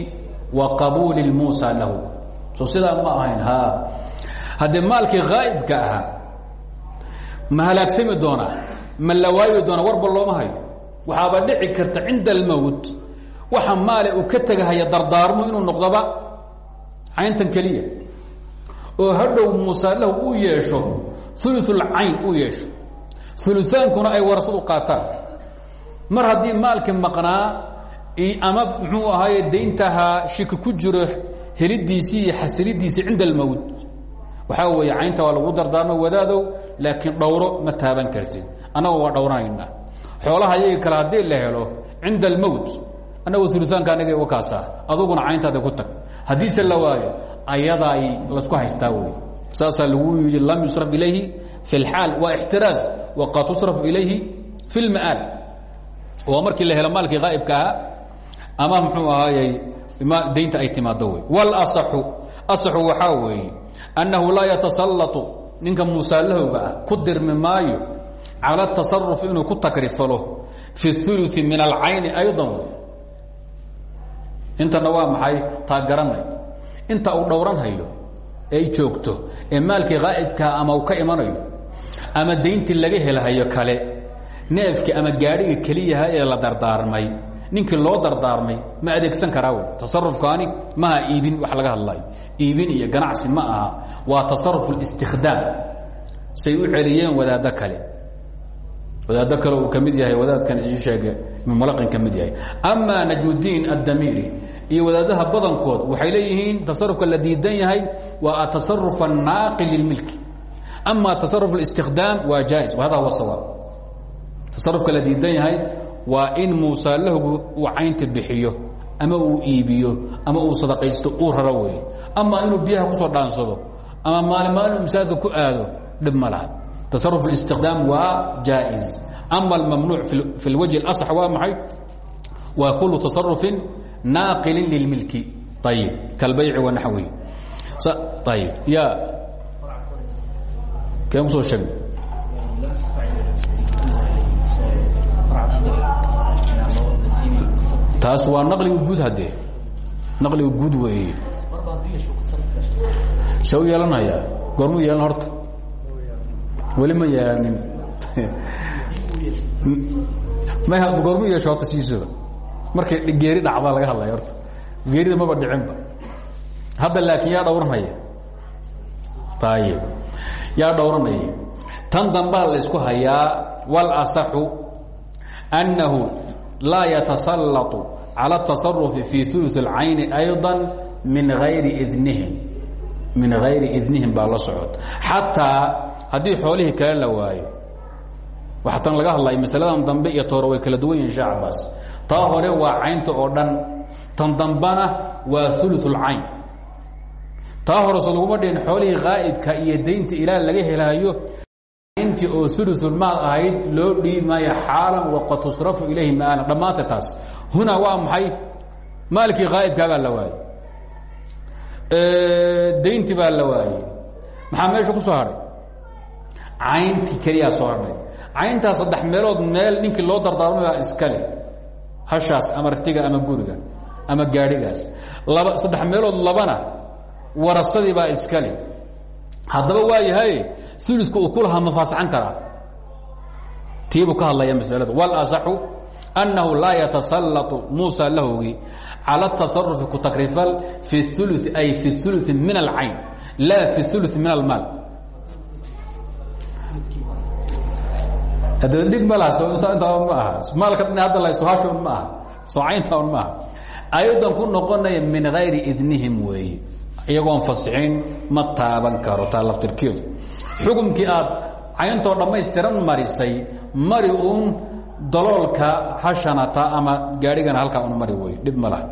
wa qabuuli lmuusa lahu. So sidaa ma ahayn ha. Haddee maalkii haa'ibka ahaa ma halaagsami doonaa ma la waayi doona warba looma hayo. Waxaaba dhici karta cinda almowt waxa maale uu ka tegahaya dardaarmo inuu noqdoba cayntan keliya. Oo hadhow muusa lahu uu yeesho uluulcayn uu yeesho. Ulutaankuna ay warasadu qaataan. Mar haddii maalkii maqnaa ama muxuu ahaaye dayntahaa shiki ku jiro helidiisii iyo xasilidiisii cinda almowt waxaa weeye caynta waa lagu dardaarmo wadaadow laakiin dhowro ma taaban kartid. Annaga waa dhowranayna xoolaha yaga kale haddii la helo cinda almowt annagu uluaanka anaga wakaasa aduguna cayntaada ku tag haddiise la waayo ayadaa ay lasku haystaa wey saasaa lagu yidhi lam yusraf ilayhi fi اlxaal waa ixtiraaz waqad tusrafu ilayhi fi اlma'aal oo markii la helo maalkii haa'ibka ahaa ama muxuu ahaayey daynta ay timaado wey wاlaصaxu asaxu waxaa weeye annahu laa yatasallatu ninka muusaalahowga ah ku dirmi maayo calى الtasaruf inuu ku takrifalo fi الثuluثi min alcayni ayضa intana waa maxay? Taa garanay. Inta uu dhowranhayo ay joogto ee maalkii haa'ibkaa ama uu ka imanayo ama dayntii laga helhayo kale neefkii ama gaadhiga keliyaha ee la dardaarmay ninkii loo dardaarmay ma adeegsan karaa wey. Tasarufkaani maha iibin wax laga hadlayo iibin iyo ganacsi ma aha. Waa tasaruf اlistikdaam say u celiyeen wadaaddo kale. Wadaaddo kale uu ka yahay wadaadkan sheege malaqin ka mid yahay. Amaa najmudiin addamiiri iyo wadaadaha badankood waxay leeyihiin tasarufka la diidan yahay waa atasaruf annaaqi lilmilki. Ama tasaruf اlistikhdaam waa jaais wahada huwa sawaab tasarufka la diidan yahay waa in muusaalahogu uu caynta bixiyo ama uu iibiyo ama uu sadaqaysto uu raro weeye. Ama inuu biyaha ku soo dhaansado ama maalin maalin u ku aado dhib ma laha. Tasaruf اlistikhdaam waa ama almamnuuc fi اlwajه اlaصx waa maxay waa kulu tasarufin naaqilin lilmilki ayib kalbayci wanaxwi ayib ya keen kusoo sheeg taas waa naqliga guud haddee naqliga guud weeye se u yeelanayaa goormuu yeelan horta weli ma yeelanin m goormu yeesho horta siisoba markay geeri dhacda laga hadlaya horta geerida maba dhicinba hadda laakiin yaa dhowranaya ayib yaa dhowranaya tan dambaa la ysku hayaa wاlaصaxu أnnahu laa yatasallatu calى الtaصarufi fi ثuluث الcayni أيضا min غayri idnihim min غayri idnihim baa la socota xataa haddii xoolihii kale la waayo waxa tan laga hadlaya masaladan dambe iyo toore way kala duwan yihiin shee taa hore waa caynta oo dhan. Tan dambana waa uluثulcayn taa horese laguma dhihin xoolihii haa'ibka iyo daynta ilaa laga helaayo intii oo uluثulmaal ahayd loo dhiibi xaalan waqad tusrafu ilayhi maalan dhammaanta taas. Hunaa waa maxay? Maalkii haa'ibkaa baa la waayey. Dayntii baa la waayey. Maxaa ku soo hadhay cayntii keliyaa soo hadhay cayntaa saddex meelood meel ninkii loo dardaarmaya iskale. Hashaas ama rtiga ama guriga ama gaadhigaas. Laba saddex meelood labana warasadii baa iskale. Haddaba waa yahay uludka uu ku lahaa ma tiibuu ka hadlaya masaladu. Walasaxu annahu laa yatasallatu muusa lahowgii cala tasarufi ku fi ulu ay fi uluثi min alcayn laa fi ulu min almaal dhib ma laha intaa ma aha. Maalka hadda la hashon ma aha. Soocaynta un ma aha. Ayadan ku noqonaya min hayri idnihim weeye iyagoon fasixin ma taaban karo taa laftirkeedu. Xukumkii aad cayntoo dhammaystiran marisay mari uun daloolka hashanata ama gaadhigana halkaa un mari wey dhib ma laha.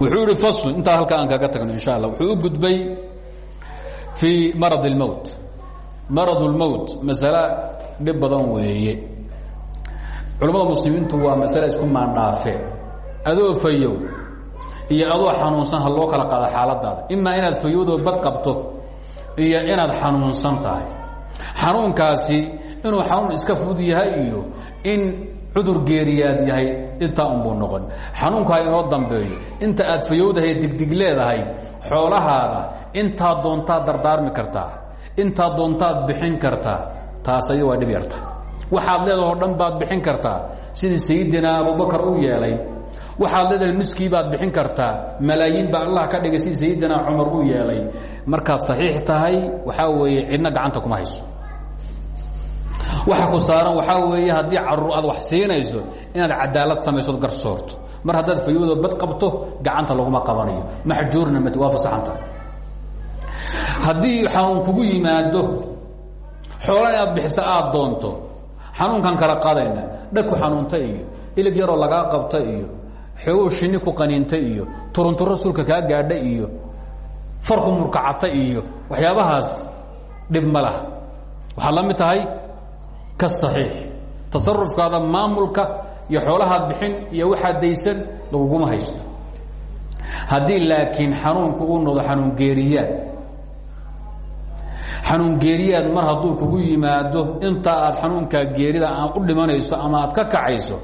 Wuxuu ihi faslu intaa halkaa aan kaga tagno insha allah wuxuu u gudbay fii marad اlmowt marad اlmowt masale dhib badan weeye. Culammada muslimiintu waa masale isku maandhaafe. Adoo fayow iyo adoo xanuunsan ha loo kala qaado xaaladaada imaa inaad fayowdoo bad qabto iyo inaad xanuunsan tahay. Xanuunkaasi inuu xanuun iska fudud yahay iyo in cudur geeriyaad yahay intaa unbuu noqon. Xanuunku ha inoo dambeeyo. Inta aad fayowdahay digdig leedahay xoolahaada intaa doontaad dardaarmi kartaa. Intaa doontaad bixin kartaa taas aya waa dhib yarta. Waxaad leedaho dhan baad bixin kartaa. Sidii sayidina abubakar u yeelay waxaad leedahay nuskii baad bixin kartaa. Malaayiin baa allah ka dhigay sidii sayidina cumar u yeelay. Markaad saxiix tahay waxaa weeye cidna gacanta kuma hayso. Waxa ku saaran waxaa weeye haddii carruur aad wax siinayso inaad cadaalad samaysood garsoorto. Mar haddaad fayoodo bad qabto gacanta laguma qabanayo. Maxjuurna waa fasaxan tahay. Haddii xanuun kugu yimaado xoola inaad bixisa aad doonto. Xanuunkan kala qaadayna dhagku xanuunta iyo ilig yaroo lagaa qabta iyo xoogow shinni ku qaniinta iyo turunturo sulka kaa gaadha iyo farku murkacata iyo waxyaabahaas dhib ma laha. Waxaad la mid tahay kasaxiix tasarufkaada maamulka iyo xoolahaad bixin iyo waxaad daysan laguguma haysto. Haddii laakiin xanuunku uu noqdo xanuun geeriyaad xanuun geeriyaad mar hadduu kugu yimaado inta aad xanuunkaa geerida u dhimanayso ama aad ka kacayso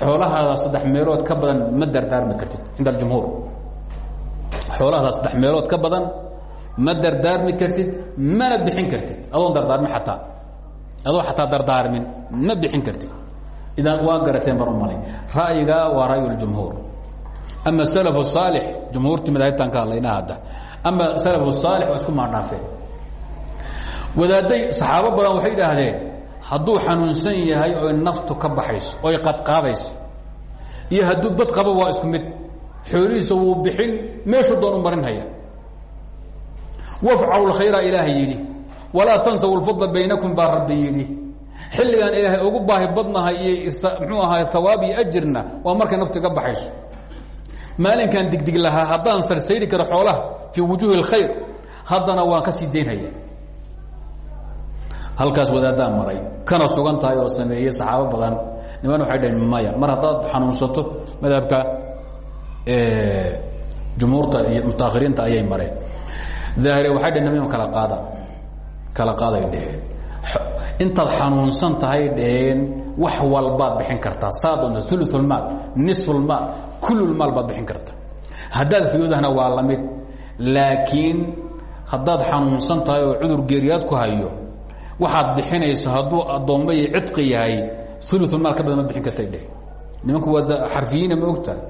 xoolahaada saddex meelood ka badan ma dardaarmi kartid cinda ajumhuur xoolahaada saddex meelood ka badan ma dardaarmi kartid mana bixin kartid. Adoon dardaarmin ataa adoo xataa dardaarmin ma bixin kartid. Idan waa garateen baan u malay. Ra'yigaa waa ra'yuljumhuur ama salafu saalix jumhuurtii madaahibtaan ka hadlayna hadda. Ama salafu saalix waa isku maandhaafeen wadaadday saxaabo badan waxay idhaahdeen hadduu xanuunsan yahay oy naftu ka baxayso oy qadqaadayso iyo hadduu bad qabo waa isku mid xoolihiisa wuu bixin meeshuu doon u marinhaya. Wafcalu lkhayra ilaahay yidhi. Walaa tansaw lfadla baynakum baa rabbi yidhi. Xilligaan ilaahay ugu baahi badnahay iyo mxuu ahaa thawaab iyo ajirna waa markay naftu ka baxayso. Maalinkan digdig lahaa haddaan sarsayri karo xoolaha fii wujuuhi اlkhayr haddana waan ka sii daynhaya halkaas wadaaddaa maray. Kana sugan tahay oo sameeyey saxaabo badan. Niman waxay dhaheen maya mar haddaad xanuunsato madhabka jumhuurta iyo mutaahiriinta ayay mareen. Daahire waxay dhaheen niman kala qaada. Kala qaaday dheheen intaad xanuunsan tahay dhaheen wax walbaad bixin kartaa. Saa doonta uluulmaal nisfulmaal kullulmaal baad bixin kartaa haddaad fiyoodahna waa la mid. Laakiin haddaad xanuunsan tahay oo cudur geeriyaad ku hayo waxaad bixinayso hadduu adoomay cidqi yahay ulu maal ka badan ma biin kartadhe nimanku waa xarfiyiina ma ogtaha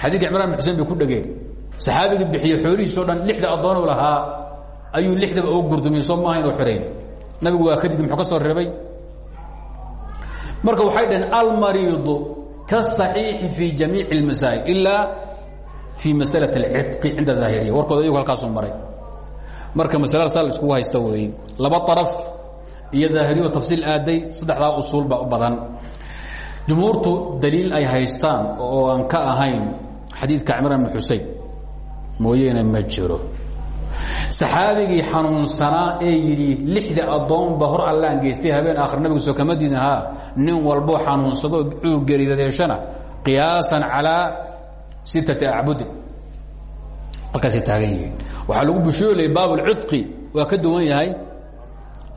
xadiidka cimran bn xuseen bay ku dhageen saxaabiga bixiye xoolihiisoo dhan lixda addoonu lahaa ayuu lixdaba oo gurdumay soo maaha inuu xirayn nabigu waa kadib muxuu ka soo reebay? Marka waxay dhaheen almariidu kasaxiixi fii jamiic اlmasaa'il ilaa fii masala اlcidqi cinda daahiriya warkooda ayagu halkaasuu maray. Marka masala saa la iskugu haysta wey laba araf iyo daahiriyo tafsiil aaday saddexdaa usuul baa u badan. Jumhuurtu daliil ay haystaan oo aan ka ahayn xadiidka cimraan bn xusein mooyeene ma jiro. Saxaabigii xanuunsanaa ee yidhi lixda addoonba hor allaan geystay habeen aakhir nabigu soo kama diidin ha nin walbo xanuunsado cudur geeridadeeshana qiyaasan calaa sittati acbudin. Halkaasay taagan yihiin. Waxaa lagu bushoolaya baabulcidqi waa ka duwan yahay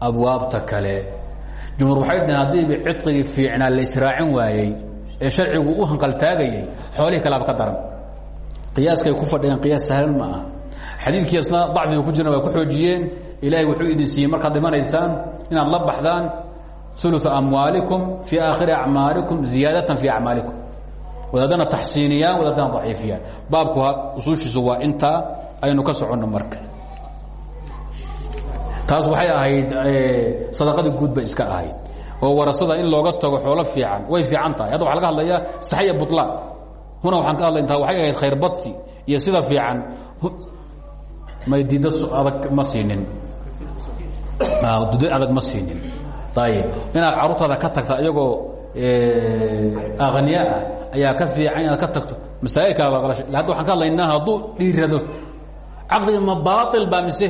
abwaabta kale. Jumhuur waxay dhaheen haddiiba cidqigii fiicnaa la israacin waayey ee sharcigu u hanqaltaagayay xoolihii kalaaba ka daran. Qiyaaskay ku fadhiyeen qiyaas sahlan ma aha. Xadiidkii asna dacfiga ku jirna waa ku xoojiyeen. Ilaahay wuxuu idin siiyey markaad dhimanaysaan inaad la baxdaan uluثa amwaalikum fii aakhiri acmaalikum ziyaadatan fii acmaalikum. Wadaadana taxsiiniyaan wadaadana daciifiyaan. Baabku usuushiisu waa intaa aynu ka soconno marka taas waxay ahayd sadaqadii guud bay iska ahayd. Oo warasada in looga tago xoolo fiican way fiican tahay. Hadda waxa laga hadlayaa saxaya buطlaan huna waxaan ka hadlayntaa waxay ahayd khayr badsi iyo sida fiican. May diiddo adag ma siinin. Dudo adag ma siinin. Ayib inaad carruurtaada ka tagta iyagoo akhniyaa ayaa ka fiican inaad ka tagto masaa'il kale hadda waxaan ka hadlaynaa hadduu dhiirado. Caqliga ma baail ba mise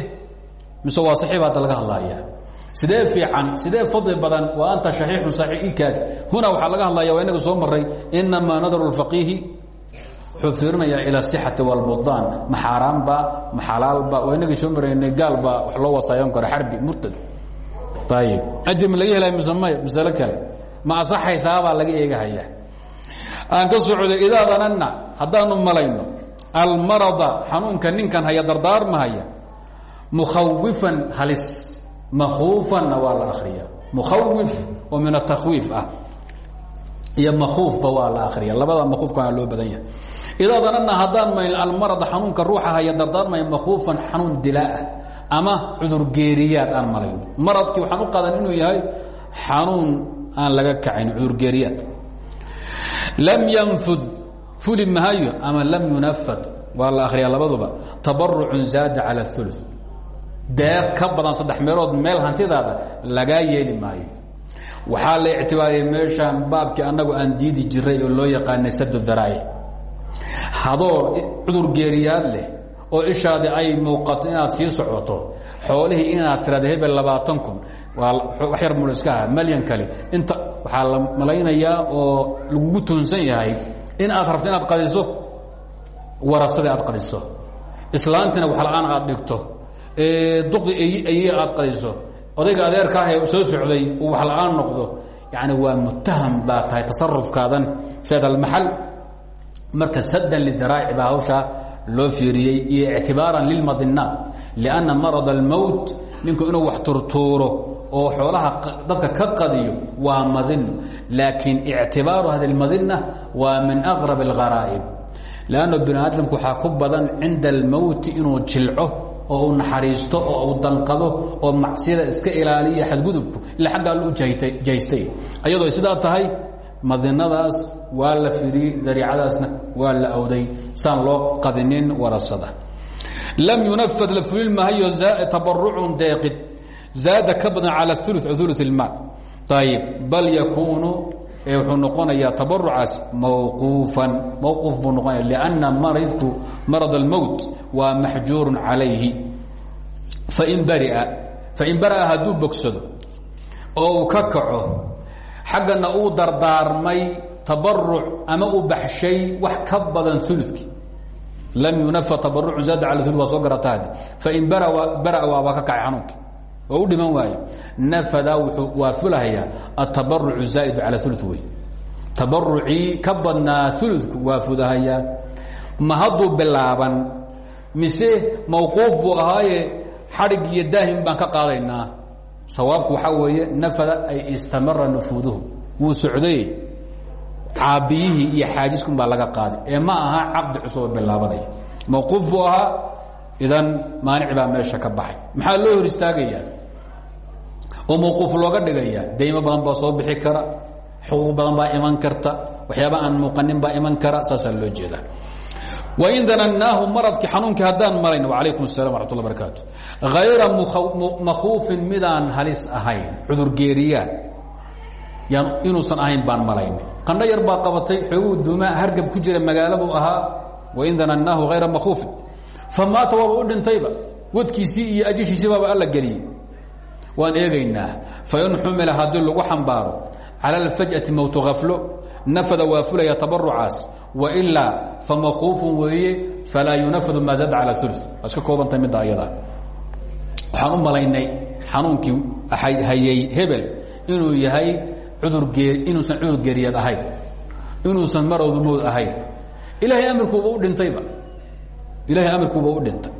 mise waa saxiib hadda laga hadlaya sidee fiican sidee fadli badan wa anta shaxiixun saxiikaad huna waxaa laga hadlaya waa inaga soo maray inamaa nadaru اlfaqiihi wuxuu fiirinayaa ila sixati wاlbudaan ma xaaraanba ma xalaalba waa inagii soo maraynay gaalba wax loo wasaayon karo xarbi murtad. Ayib ajir ma laga helaya mise maya masalo kale? Ma asaxaysaabaa laga eegahaya. Aan ka socday idaa dananna haddaanu malayno almarada xanuunka ninkan haya dardaarmahaya mukhawifan halis makuufanna waa la akriya mukhawif oo min atakwiif ah iyo makuufba waa la akriya labada makuufkana loo badan yahay idaa danana haddaan mayn almarada xanuunka ruuxa haya dardaarmaya makuufan xanuun dilaaah ama cudurgeeriyaad aan malayno maradkii waxaan u qaadan inuu yahay xanuun aan laga kacayn cudurgeeriyaad lam yanfud fuli mahayo ama lam yunafad waa la akriyaa labaduba tabarucun zaada cala ulu deeq ka badan saddex meelood meel hantidaada lagaa yeeli maayo. Waxaa la ictibaariyey meeshaan baabkii annagu aan diidi jiray oo loo yaqaanay sadu daraa'ic hadoo cudur geeriyaad leh oo ishaadi ay muuqato inaad sii socoto xoolihii inaad tirada hebel labaatan kun waa wax yar mul iska aha malyan kale inta waxaa la malaynayaa oo lagugu toonsan yahay in aad rabto inaad qadiso warasadii aad qadiso. Islaantina wax la'aan aad dhigto duqdi ay aad qadiso odayga adeerka ah ee soo socday uu wax la'aan noqdo yani waa mutaham baa tahay tasarufkaadan fi hada almaxal marka saddan lidaraa'ic baa hawshaa loo fiiriyey iyo ictibaaran lilmadinaat lianna marad almowt ninku inuu wax turtuuro oo xoolaha dadka ka qadiyo waa madino laakiin ictibaaru hadi اlmadina waa min aqrab اlgharaa'ib lanno bini aadamku waxaa ku badan cinda almowti inuu jilco oo uu naxariisto oo uu danqado oo macsiyada iska ilaaliya xadgudubku ila agga all u jaystay. Ayadoo sidaa tahay madinadaas waa la firiyey dariicadaasna waa la awday. Saan loo qadinin warasada. Lam yunafad la fulin mahayo tabarucun deeqid zaada ka badan calى ulu ulu اlmaal ayib bal yakuunu wuxuu noqonayaa tabarucaas mawquufan. Mawquuf buu noqonaya lأnna maridku marad اlmowt waa maxjuuru calayhi. Fain baria fain baraa hadduu bogsado oo ka kaco xaggana uu dardaarmay tabaruc ama u baxshay wax ka badan ulukii lam yunafa tabarucu zaad ala ul waa soo garataad fain bara waabaa ka kacay oo u dhiman waayo nafada waa fulhayaa atabarucu zaaidu calى ulu wey tabarucii ka badnaa uludku waa fudahayaa. Ma hadduu mise mawquuf buu ahaaye xadhig iyo baan ka qaadaynaa. Sawaabku waxaa weeye nafada ay istamara nufuuduhu wuu socday caabiyihii iyo xaajiskun baa laga qaaday. Ee ma aha caqdi cusuboo bilaabanaya. Mawquuf buu idan maanic meesha ka baxay. Maxaa loo hor istaagayaa oo mawquuf looga dhigaya daymo badan baa soo bixi kara xuquuq badan baa iman karta waxyaaba aan muuqanin baa iman kara saasaa loo jeedaa. Wain danannaahu maradkii xanuunkii haddaan marayn alaykum assalam waraxmat lla barakaatu hayra makhuufin midaan halis ahayn cudurgeeriyaad yaan inuusan ahayn baan malaynay qandho yar baa qabatay xooguu duumaa hargab ku jira magaaladu ahaa wain danannaahu hayra makhuufin famaata waaba u dhintayba wadkiisii iyo ajishiisii baaba alla geliyey waan eegaynaa. Fain xumila haddii lagu xambaaro cala alfajأati mowtu khaflo nafada waa fulaya tabarucaas wailaa famakuufun weeye falaa yunafadu maa zaada calى ul waa iska koobantay midda ayada. Waxaan u malaynay xanuunkii hayay hebel inuu yahay udurgee inuusan cudur geeriyeed ahayn inuusan marowdu mowd ahayn. Ilahay amirkuuba u dhintayba. Ilahay amirkuuba u dhintay.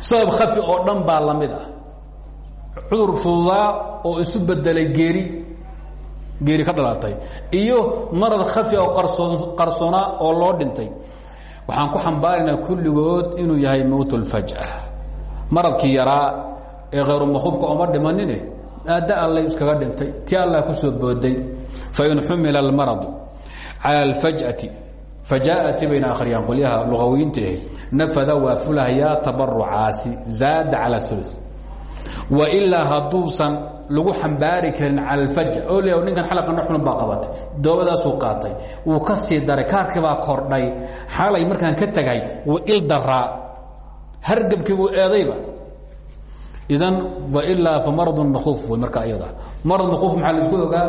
Sabab khafi oo dhan baa la mid ah cudur fududaa oo isu bedelay geeri geeri ka dhalatay iyo marad khafi oo qarsoon qarsoonaa oo loo dhintay waxaan ku xambaaraynaa kulligood inuu yahay mowt اlfajأة maradkii yaraa ee khayru makuufka ooma dhimanine aadda alla iskaga dhintay ti alla kusoo booday fain xumila اlmaradu calى اlfajأati fajaءati bayna akhriyaan qolyaha luqawiyiinta eh nafada waa fulahayaa tabarucaasi zaada calى ulu wailaa hadduusan lagu xambaari karin cala alfaj oo le ninkan xalaqana xulun baa qabatay. Doobadaasuu qaatay. Wuu ka sii daray kaarkii baa kordhay. Xalay markaan ka tegay wuu il daraa hargebkii buu eedayba. Idan wailaa fa maradun makuuf wey marka iyada. Marad makuuf maxaa la isku ogaa?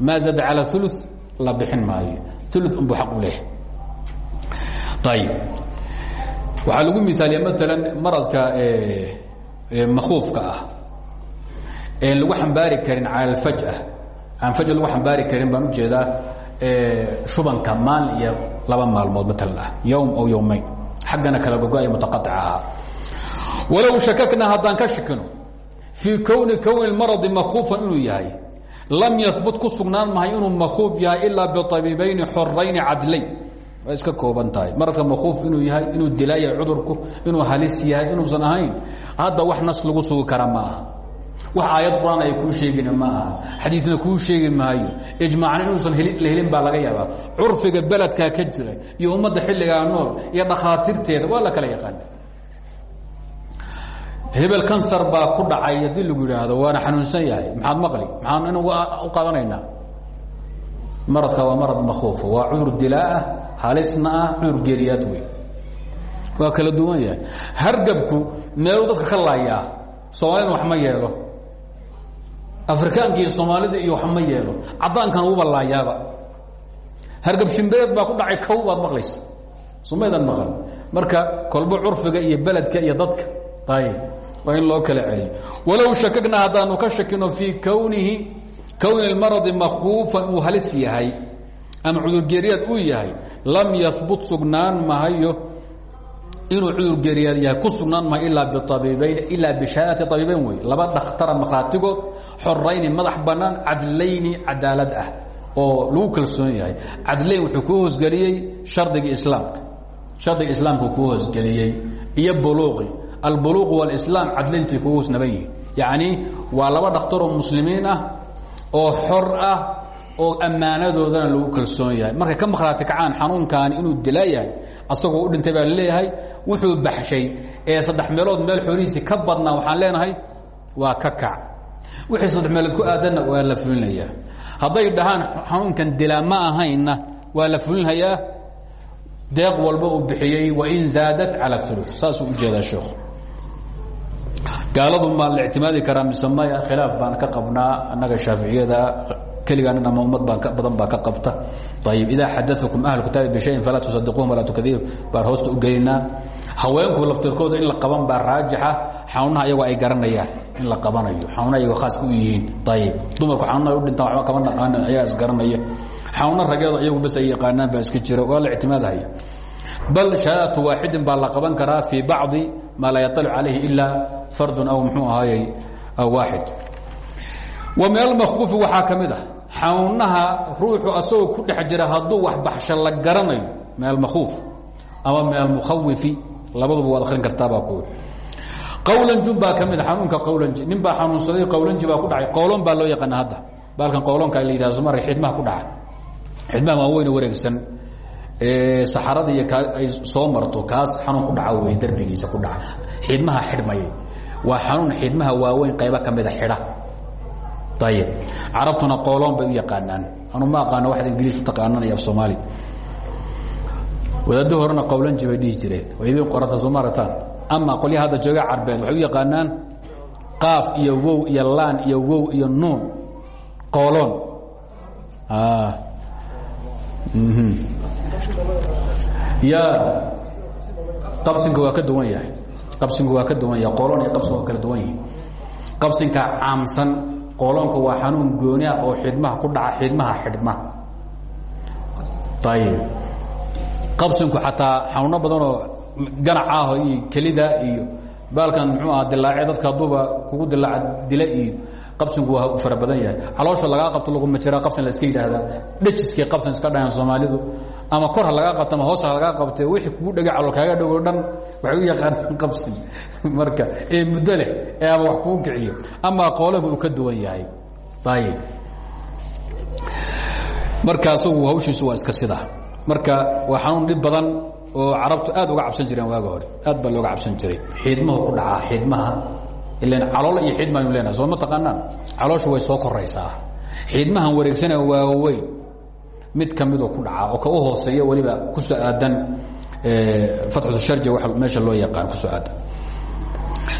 Maa zada cala ulu la bixin maayo. Ulu unbuu aq u leeyahay ayib waxaa lagu miaaliya maalan maradka makuufka ah en lagu xambaari karin cala alfaj'a aan faj lagu xambaari karin baan u jeedaa shubanka maalin iyo laba maalmood maalan ah yowm aw yowmayn. Xaggana kala gogo-ay mutaqaطica ahaa walow shakakna haddaan ka shikino fii kowni kowni inuu yahay lam yahbut ku sugnaan mahay inuu makuuf yahay ilaa biabiibayni xorayni cadlayn waa iska kooban tahay. Maradka makuuf inuu yahay inuu dilaa yahay cudurku inuu halis yahay inuusan ahayn hadda wax nas lagu sugi kara ma aha wax aayad qur'aan ay kuu sheegina ma aha xadiidna kuu sheegi maayo. Ijmaacna inuusan la helin baa laga yaabaa. Curfiga beledkaa ka jira iyo ummadda xilligaa nool iyo dhakhaatiirteeda waa la kala yaqaan. Hebel kansar baa ku dhacay haddii lagu yidhaahdo waana xanuunsan yahay. Maxaad maqli? Maxaan inagu u qaadanaynaa maradka waa marad makuufa waa cudur dilaaah halisna ah cudur geeriyaad wey kala duwan yahay. Hargabku meeluu dadka ka laayaa soomaalina wax ma yeelo. Afrikaanka iyo soomaalida iyo wax ma yeelo. Caddaankan uba laayaaba hargab shimbireed baa ku dhacay kow baad maqlaysa. Somaydan maqal marka kolba curfiga iyo beledka iyo dadka ayib waa in loo kala celiyo walow shakagna haddaanu ka shakino fii kownihi kowni اmaradi makuufan uu halis yahay ama cudurgeeriyaad uu yahay lam yahbut sugnaan mahayo inuu cudurgeeriyaad yahay ku sugnaan mahayo ilaa biabiibayn ilaa bishahaadati abiibayn wey laba dhakhtara makhaatigood xorayni madax bannaan cadlayni cadaalad ah oo lagu kalsoon yahay. Cadlayn wuxuu kuu hoosgeliyey shardiga islaamka. Shardiga islaamka kuu hoosgeliyey. Iyo buluuqi. Albuluuq wاlislaam cadlayntii kugu hoosnaban yihiin yacni waa laba dhakhtaroo muslimiin ah oo xor ah oo ammaanadoodana lagu kalsoon yahay. Markay ka makhraati kacaan xanuunkaani inuu dila yahay asagoo u dhintay baa la leeyahay wuxuu baxshay. Ee saddex meelood meel xoolihiisii ka badnaa waxaan leenahay waa ka kac. Wixii saddex meelood ku aadanna waa la fulinayaa hadday dhahaan xanuunkan dilaa ma ahaynna waa la fulinhayaa. Deeq walba uu bixiyey wain zaadat cala ulu saasuu u jeedaa sheekhu gaaladu ma la ictimaadi karaa mise maya khilaaf baan ka qabnaa annaga shaaficiyada keligaan ama ummad baan badan baa ka qabta. Ayib idaa xadaakum ahlu kitaabi bishayin falaa tusadiquhum walaa tukadiru baan hoosta u gelinaa. Haweenku laftirkooda in la qaban baa raajixa xanuunaha iyagoo ay garanayaan in la qabanayo xanuunaha iyagoo khaaska u yihiin. Ayib dumarku xanuunaha u dhintaan waxba kama naqaano ayaa isgaranaya xanuuna rageeda iyagu bas ay yaqaanaan baa iska jira waa la ictimaadhaya bal shahaadatu waaxidin baa la qaban karaa fii bacdi maa laa yaطalic calayhi ilaa fardun aw muxuu ahaayey waaxid wa min almakuufi waxaa ka xanuunaha ruuxu asagoo ku dhex jira hadduu wax baxsho la garanayo min almakuuf ama min almukhawifi labaduba waad akrin kartaabaa ku qawlanjun baa ka mid a xanuunka qawlanji nin baa xanuunsaday qawlanji baa ku dhacay. Qowlon baa loo yaqaana hadda. Baalkan qowlonka la yidhahdo somar xidmaha ku dhaca xidmaha waaweyne wareegsan. Saxarada iyo ay soo marto kaas xanuun ku dhaca wey derbigiisa ku dhaca. Xidmaha xidhmaya waa xanuun xidmaha waaweyn qaybo ka mida xidha ayib carabtuna qooloon bay u yaqaanaan anu ma aqaano waxaad ingiliis u taqaanaan iyo af soomaali wadaaddo horena qowlanji bay dhihi jireen waa idin qoranta soo maarataan ama qolyaha hadda jooga carbeed waxay u yaqaanaan qaaf iyo wow iyo laan iyo wow iyo nuun qooloon ya qabsinka waa ka duwan yahay qabsinku waa ka duwan yahay qooloon iyo qabsinku waa kala duwan yihi qabsinka caamsan qooloonka waa xanuun gooni ah oo xidmaha ku dhaca xidmaha xidhma. Ayib qabsinku xataa xanuuno badanoo ganac ah iyo kelida iyo baalkan muxuu aha dilaace dadka hadduuba kugu dilaaca dila iyo qabsinku waa fara badan yahay. Caloosha lagaa qabto laguma jira qabsin la iska yidhaahdaa. Dhejiskii qabsin iska dhahan soomaalidu ama kor ha lagaa qabto ama hoos ha lagaa qabte wixii kugu dhega calool kaaga dhogo dhan waxay u yaqaanaan qabsin marka ee muddo leh ee ama wax kuu kiciyo. Ama qoolaba uu ka duwan yahay. Ayib marka asagu hawshiisu waa iska sidaa. Marka waa xanuun dhib badan oo carabtu aad uga cabsan jireen waaga hore. Aad baa looga cabsan jiray. Xiidmahu ku dhacaa xiidmaha ilan calool iyo xiidma aynu leenahay soo ma taqaanaan? Calooshu way soo koraysaa. Xiidmahan wareegsana waaweyn mid ka midoo ku dhacaa oo ka u hooseeya weliba ku soo aadan fatxusharja wa meesha loo yaqaan ku soo aadan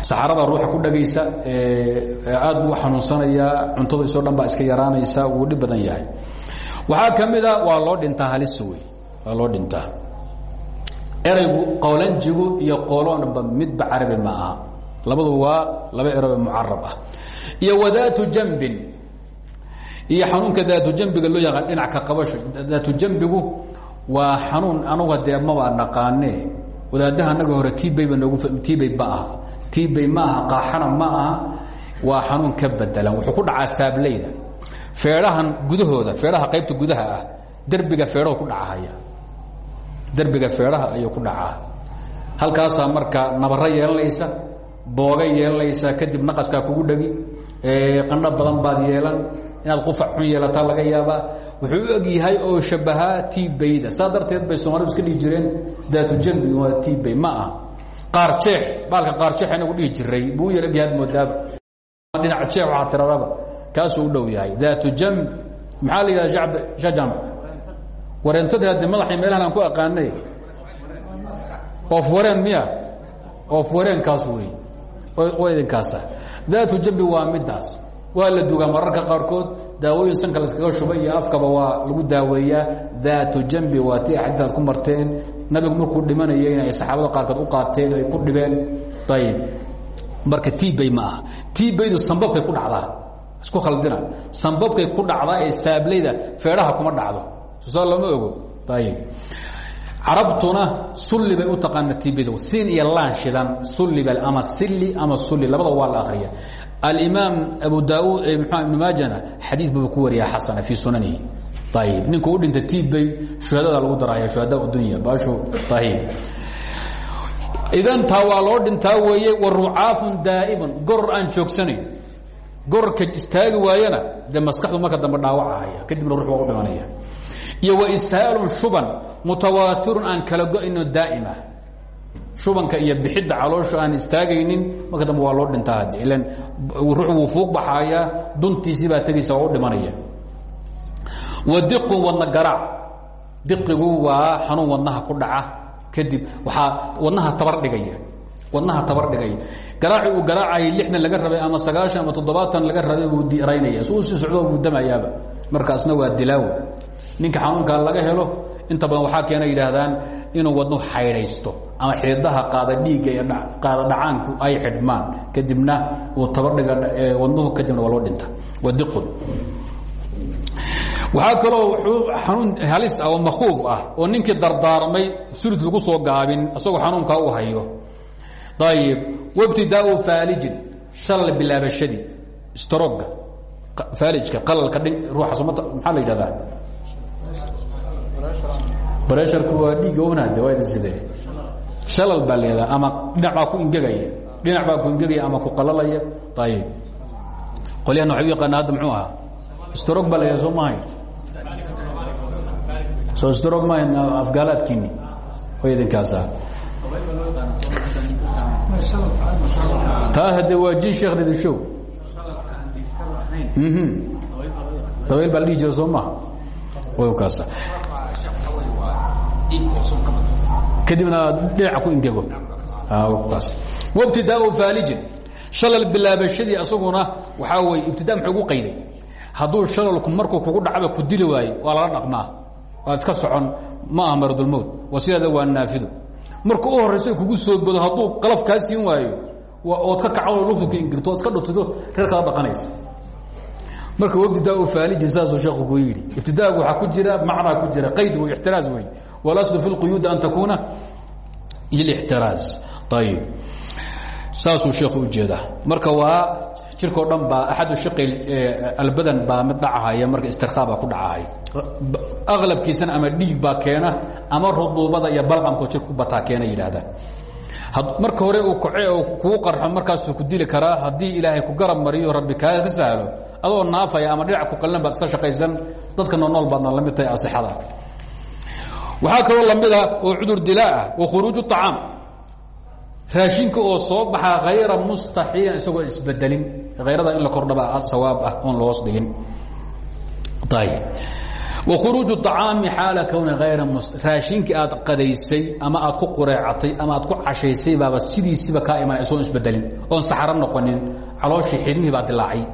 saxarada ruuxa ku dhagaysa aad buu xanuunsanayaa cuntada isoo dhan baa iska yaraanaysa wuu dhib badan yahay. Waxaa ka mida waa loo dhintaa halis wey waa loo dhintaa eraygu qowlanjigu iyo qooloonba midba carabi ma aha. Labadu waa laba erobe mucarab ah. Iyo wadaatu jambin iyo xanuunka daatu jambiga loo yaqaan dhinac ka qabasho. Daatu jambigu waa xanuun anuga dee maba naqaane. Wadaadaha anaga hore tbayba noogu tbay ma aha. Tbay ma aha qaaxana ma aha. Waa xanuun ka bedelan wuxuu ku dhacaa saableyda. Feedhahan gudahooda feedhaha qaybta gudaha ah derbiga feedhahu ku dhacahaya. Derbiga feedhaha ayuu ku dhacaa. Halkaasaa marka nabaro yeelanaysa booga yeelanaysa kadib naqaskaa kugu dhegi qandho badan baad yeelan inaad qufac xun yeelataa laga yaabaa. Wuxuu u eg yahay oo shabahaa tbayda. Saa darteed bay soomaalidu iska dhihi jireen daatu jambi waa tbay ma aha. Qaarjeex baalka qaarjeex inagu dhihi jiray. Buu u yar egyahaad moodaaba. Dhinaca jeex waxaa tiradaba. Kaasuu u dhow yahay. Daatu jamb maxaa la yidhahda shajam wareentadii hadde madaxii meelahan aan ku aqaanay. Oof wareen miya? Oof wareenkaas wey oo idinkaasa daatu jambi waa midaas waa la dugaa mararka qaarkood. Daawooyin sanka laskaga shubay iyo afkaba waa lagu daaweeyaa. Daatu jambi waa ti xadiiaad ku marteen. Nabigu markuu dhimanayay inay saxaabada qaarkood u qaateen ay ku dhibeen. Ayib marka tbay ma aha. Tbaydu sambabkay ku dhacdaa. Isku khaldina. Sambabkay ku dhacdaa ee saablayda feedhaha kuma dhacdo. Soo lama ogo. Ayib carabtuna sulli bay u taqaana tbda siin iyo laan shidan. Sulli ama sili ama sulli. Labada waa la akriya alimaam abu daud ibnu maajana xadiid buu ku wariya xasana fii sunanihi ayib ninku u dhinta tbay shuhadada lagu daraya shuhada dunya baashu ayib idan taa waa loo dhintaa weeye wa rucaafun daa'imun goror aan joogsanayn gororka istaagi waayana dee maskaxdu marka dambe dhaawacahaya kadibna ruux waa u dhimanaya iyo wa ishaalun shuban mutawaatirun aan kala go'ayno daa'ima shubanka iyo bixidda caloosha aan istaagaynin marka dambe waa loo dhintaa haddi ilan ruux wuu fuuq baxayaa duntiisii baa tegaysa waa u dhimanaya. Wa diqun wadna garaac diqigu waa xanuun wadnaha ku dhaca. Kadib waxaa wadnaha tabar dhigaya. Wadnaha tabar dhigaya. Garaaci uu garaacayay lixdan laga rabay ama sagaashan ama toddobaatan laga rabay buu diraynaya si uu sii socdo buu damayaaba. Markaasna waa dilaawo. Ninka xanuunkaa laga helo inta badan waxaa keena yidhaahdaan inuu wadnuhu xaydhaysto ama xididaha qaada dhiigga iyo qaada dhacaanku ay xidhmaan. Kadibna uu tabardhiga wadnuhu kadibna waa loo dhinta. Waa diqun waxaa kaloo xanuun halis ah oo makuuf ah oo ninkii dardaarmay sulid lagu soo gaabin isagoo xanuunkaa u hayo. Ayib wabtidaau faalijin shalal bilaabashadii strogga faalijka qalalka ruuxaas maxaa la yidhahdaa? Baresharku waa dhiigga wanaade waa idin sidee shalal baa leedaha ama dhinac baa ku ingegaya dhinac baa ku ingegaya ama ku qalalaya. Ayib qolyahana waxay u yaqaana hadda muxuu ahaa? Strog baa la yidhaha soo mahayn soo strog mahayn afgaalaadkiini way idinkaasa taa hadde waa jin sheekh ridishow dabayl baa la dhihi jira soo maha kaasa kadibna dhinaca ku ingego wabtidaau faalijin. Shalal bilaabashadii asaguna waxaa weye ibtida muxuu gu qayday. Hadduu shalalku markuu kugu dhacba ku dili waayo waa lala dhaqmaa. Waad iska socon. Ma aha maradulmowt waa sideeda waa naafido marka u horayso kugu soo bodo hadduu qalaf kaa siin waayo ood ka kacdo lugtuka ingirto ood iska dhutido reerkaada dhaqanaysa. Marka wabtidaau faalijin saasuu sheekhu ku yidhi. Ibtidaagu waxaa ku jira macnaa ku jira qayd wey ixtiraaz wey walaslu fi lquyuudi an takuuna lilixtiraaz ayib saasuu sheekhu u jeedaa marka waa jirkao dhan baa axadu shaqi albadan baa mid dhacahaya marka istirkaabaa ku dhacahaya aqlabkiisana ama dhiig baa keena ama ruduubada iyo balqamkao jirka ku bataa keena yidhaahdaan marka hore uu koce kuu qarxo markaasuu ku dili karaa haddii ilaahay ku garab mariyo rabbi kaa ka sahlo adoo naafaya ama dhinac ku qallan baad iska shaqaysan dadka noonool baadna la mid tahay asixada waxaa kaloo la mid ah oo cudur dilaaah wa khuruuj acaam raashinka oo soo baxaa hayra mustaxiilan isagoo isbedelin. Hayrada in la kordhaba sawaab ah oon loos dhigin. Wa khuruuju acaami xaala kowni hayra raashinkii aad qadaysay ama aad ku qureecatay ama aad ku cashaysay baaba sidiisiba kaa imaana isoon isbedelin. Oon saxro noqonin. Calooshii xidmihii baa dilaacay.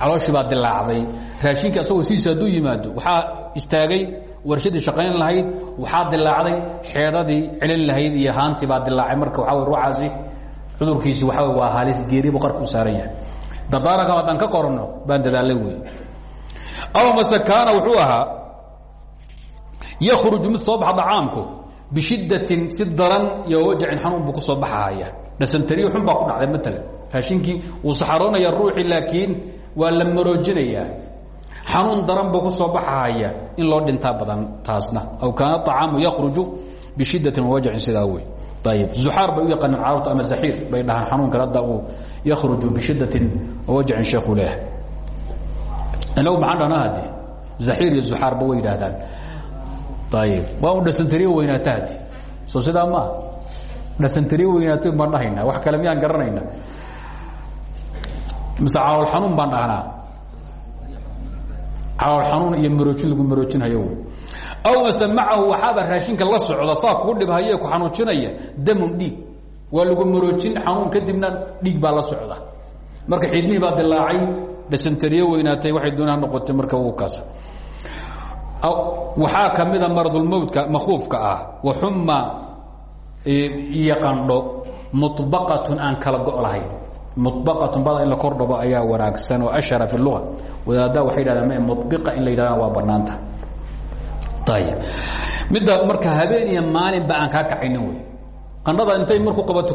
Calooshii baa dilaacday. Raashinka asagoo sidiisa hadduu yimaado waxaa istaagay warshadii shaqayn lahayd waxaa dilaacday xeedadii celin lahayd iyo haantii baa dilaacay marka waxaa ruuxaasi cudurkiisi waxaa waa halis geeribu qarka u saaran yahay. Dardaaranka haddaan ka qorno baan dadaalay wey aw mase kaana wuxuu ahaa yakruju mid soo baxa dacaamku bishidatin si daran iyo wajacin xanuun buu ku soo baxahaya dhasantariyo xun baa ku dhacday maalan raashinkii wuu saxaroonaya ruuxii laakiin waa la maroojinayaa xanuun daran buu ku soo baxahaya in loo dhintaa badan taasna. Aw kaana acaamu yakruju bishidatin wawajacin sidaa wey ayib zuxaar bay u yaqaaneen carabtu ama zaxiir bay dhahaan xanuunkan hadda uu yakruju bishidatin wawajacin sheekhu leeyahay. Inagu maxaan dhahnaa hade zaxiir iyo zuxaarba way yidhaahdaan. Ayib waa un dhasantariyo weynaata hadi soo sidaa maaha dhasantariyo weynaata baan dhahaynaa. Wax kale miyaan garanayna mise calool xanuun baan dhahnaa calool xanuun iyo maroojin lagu maroojinhayo aw mase macahu waxaaba raashinka la socda saa kugu dhibhaye ku xanuujinaya damun dhiig. Waa lagu maroojin xanuun kadibna dhiig baa la socda. Marka xidmihii baa dilaacay dhasantariyo weynaatay waxay doonaa noqotay marka uu kaasa waxaa ka mida maradulmowtka makuufka ah waxuma iyo qandho muطbaqatun aan kala go' lahayn muطbaqatun bada in la kordhabo ayaa wanaagsan oo ashara fi luga. Wadaaddaa waxay yidhahdaan m mubiqa in la yidhahdana waa banaanta ayib midda marka habeen iyo maalinba aan kaa kacaynin wey. Qandhada intay markuu qabato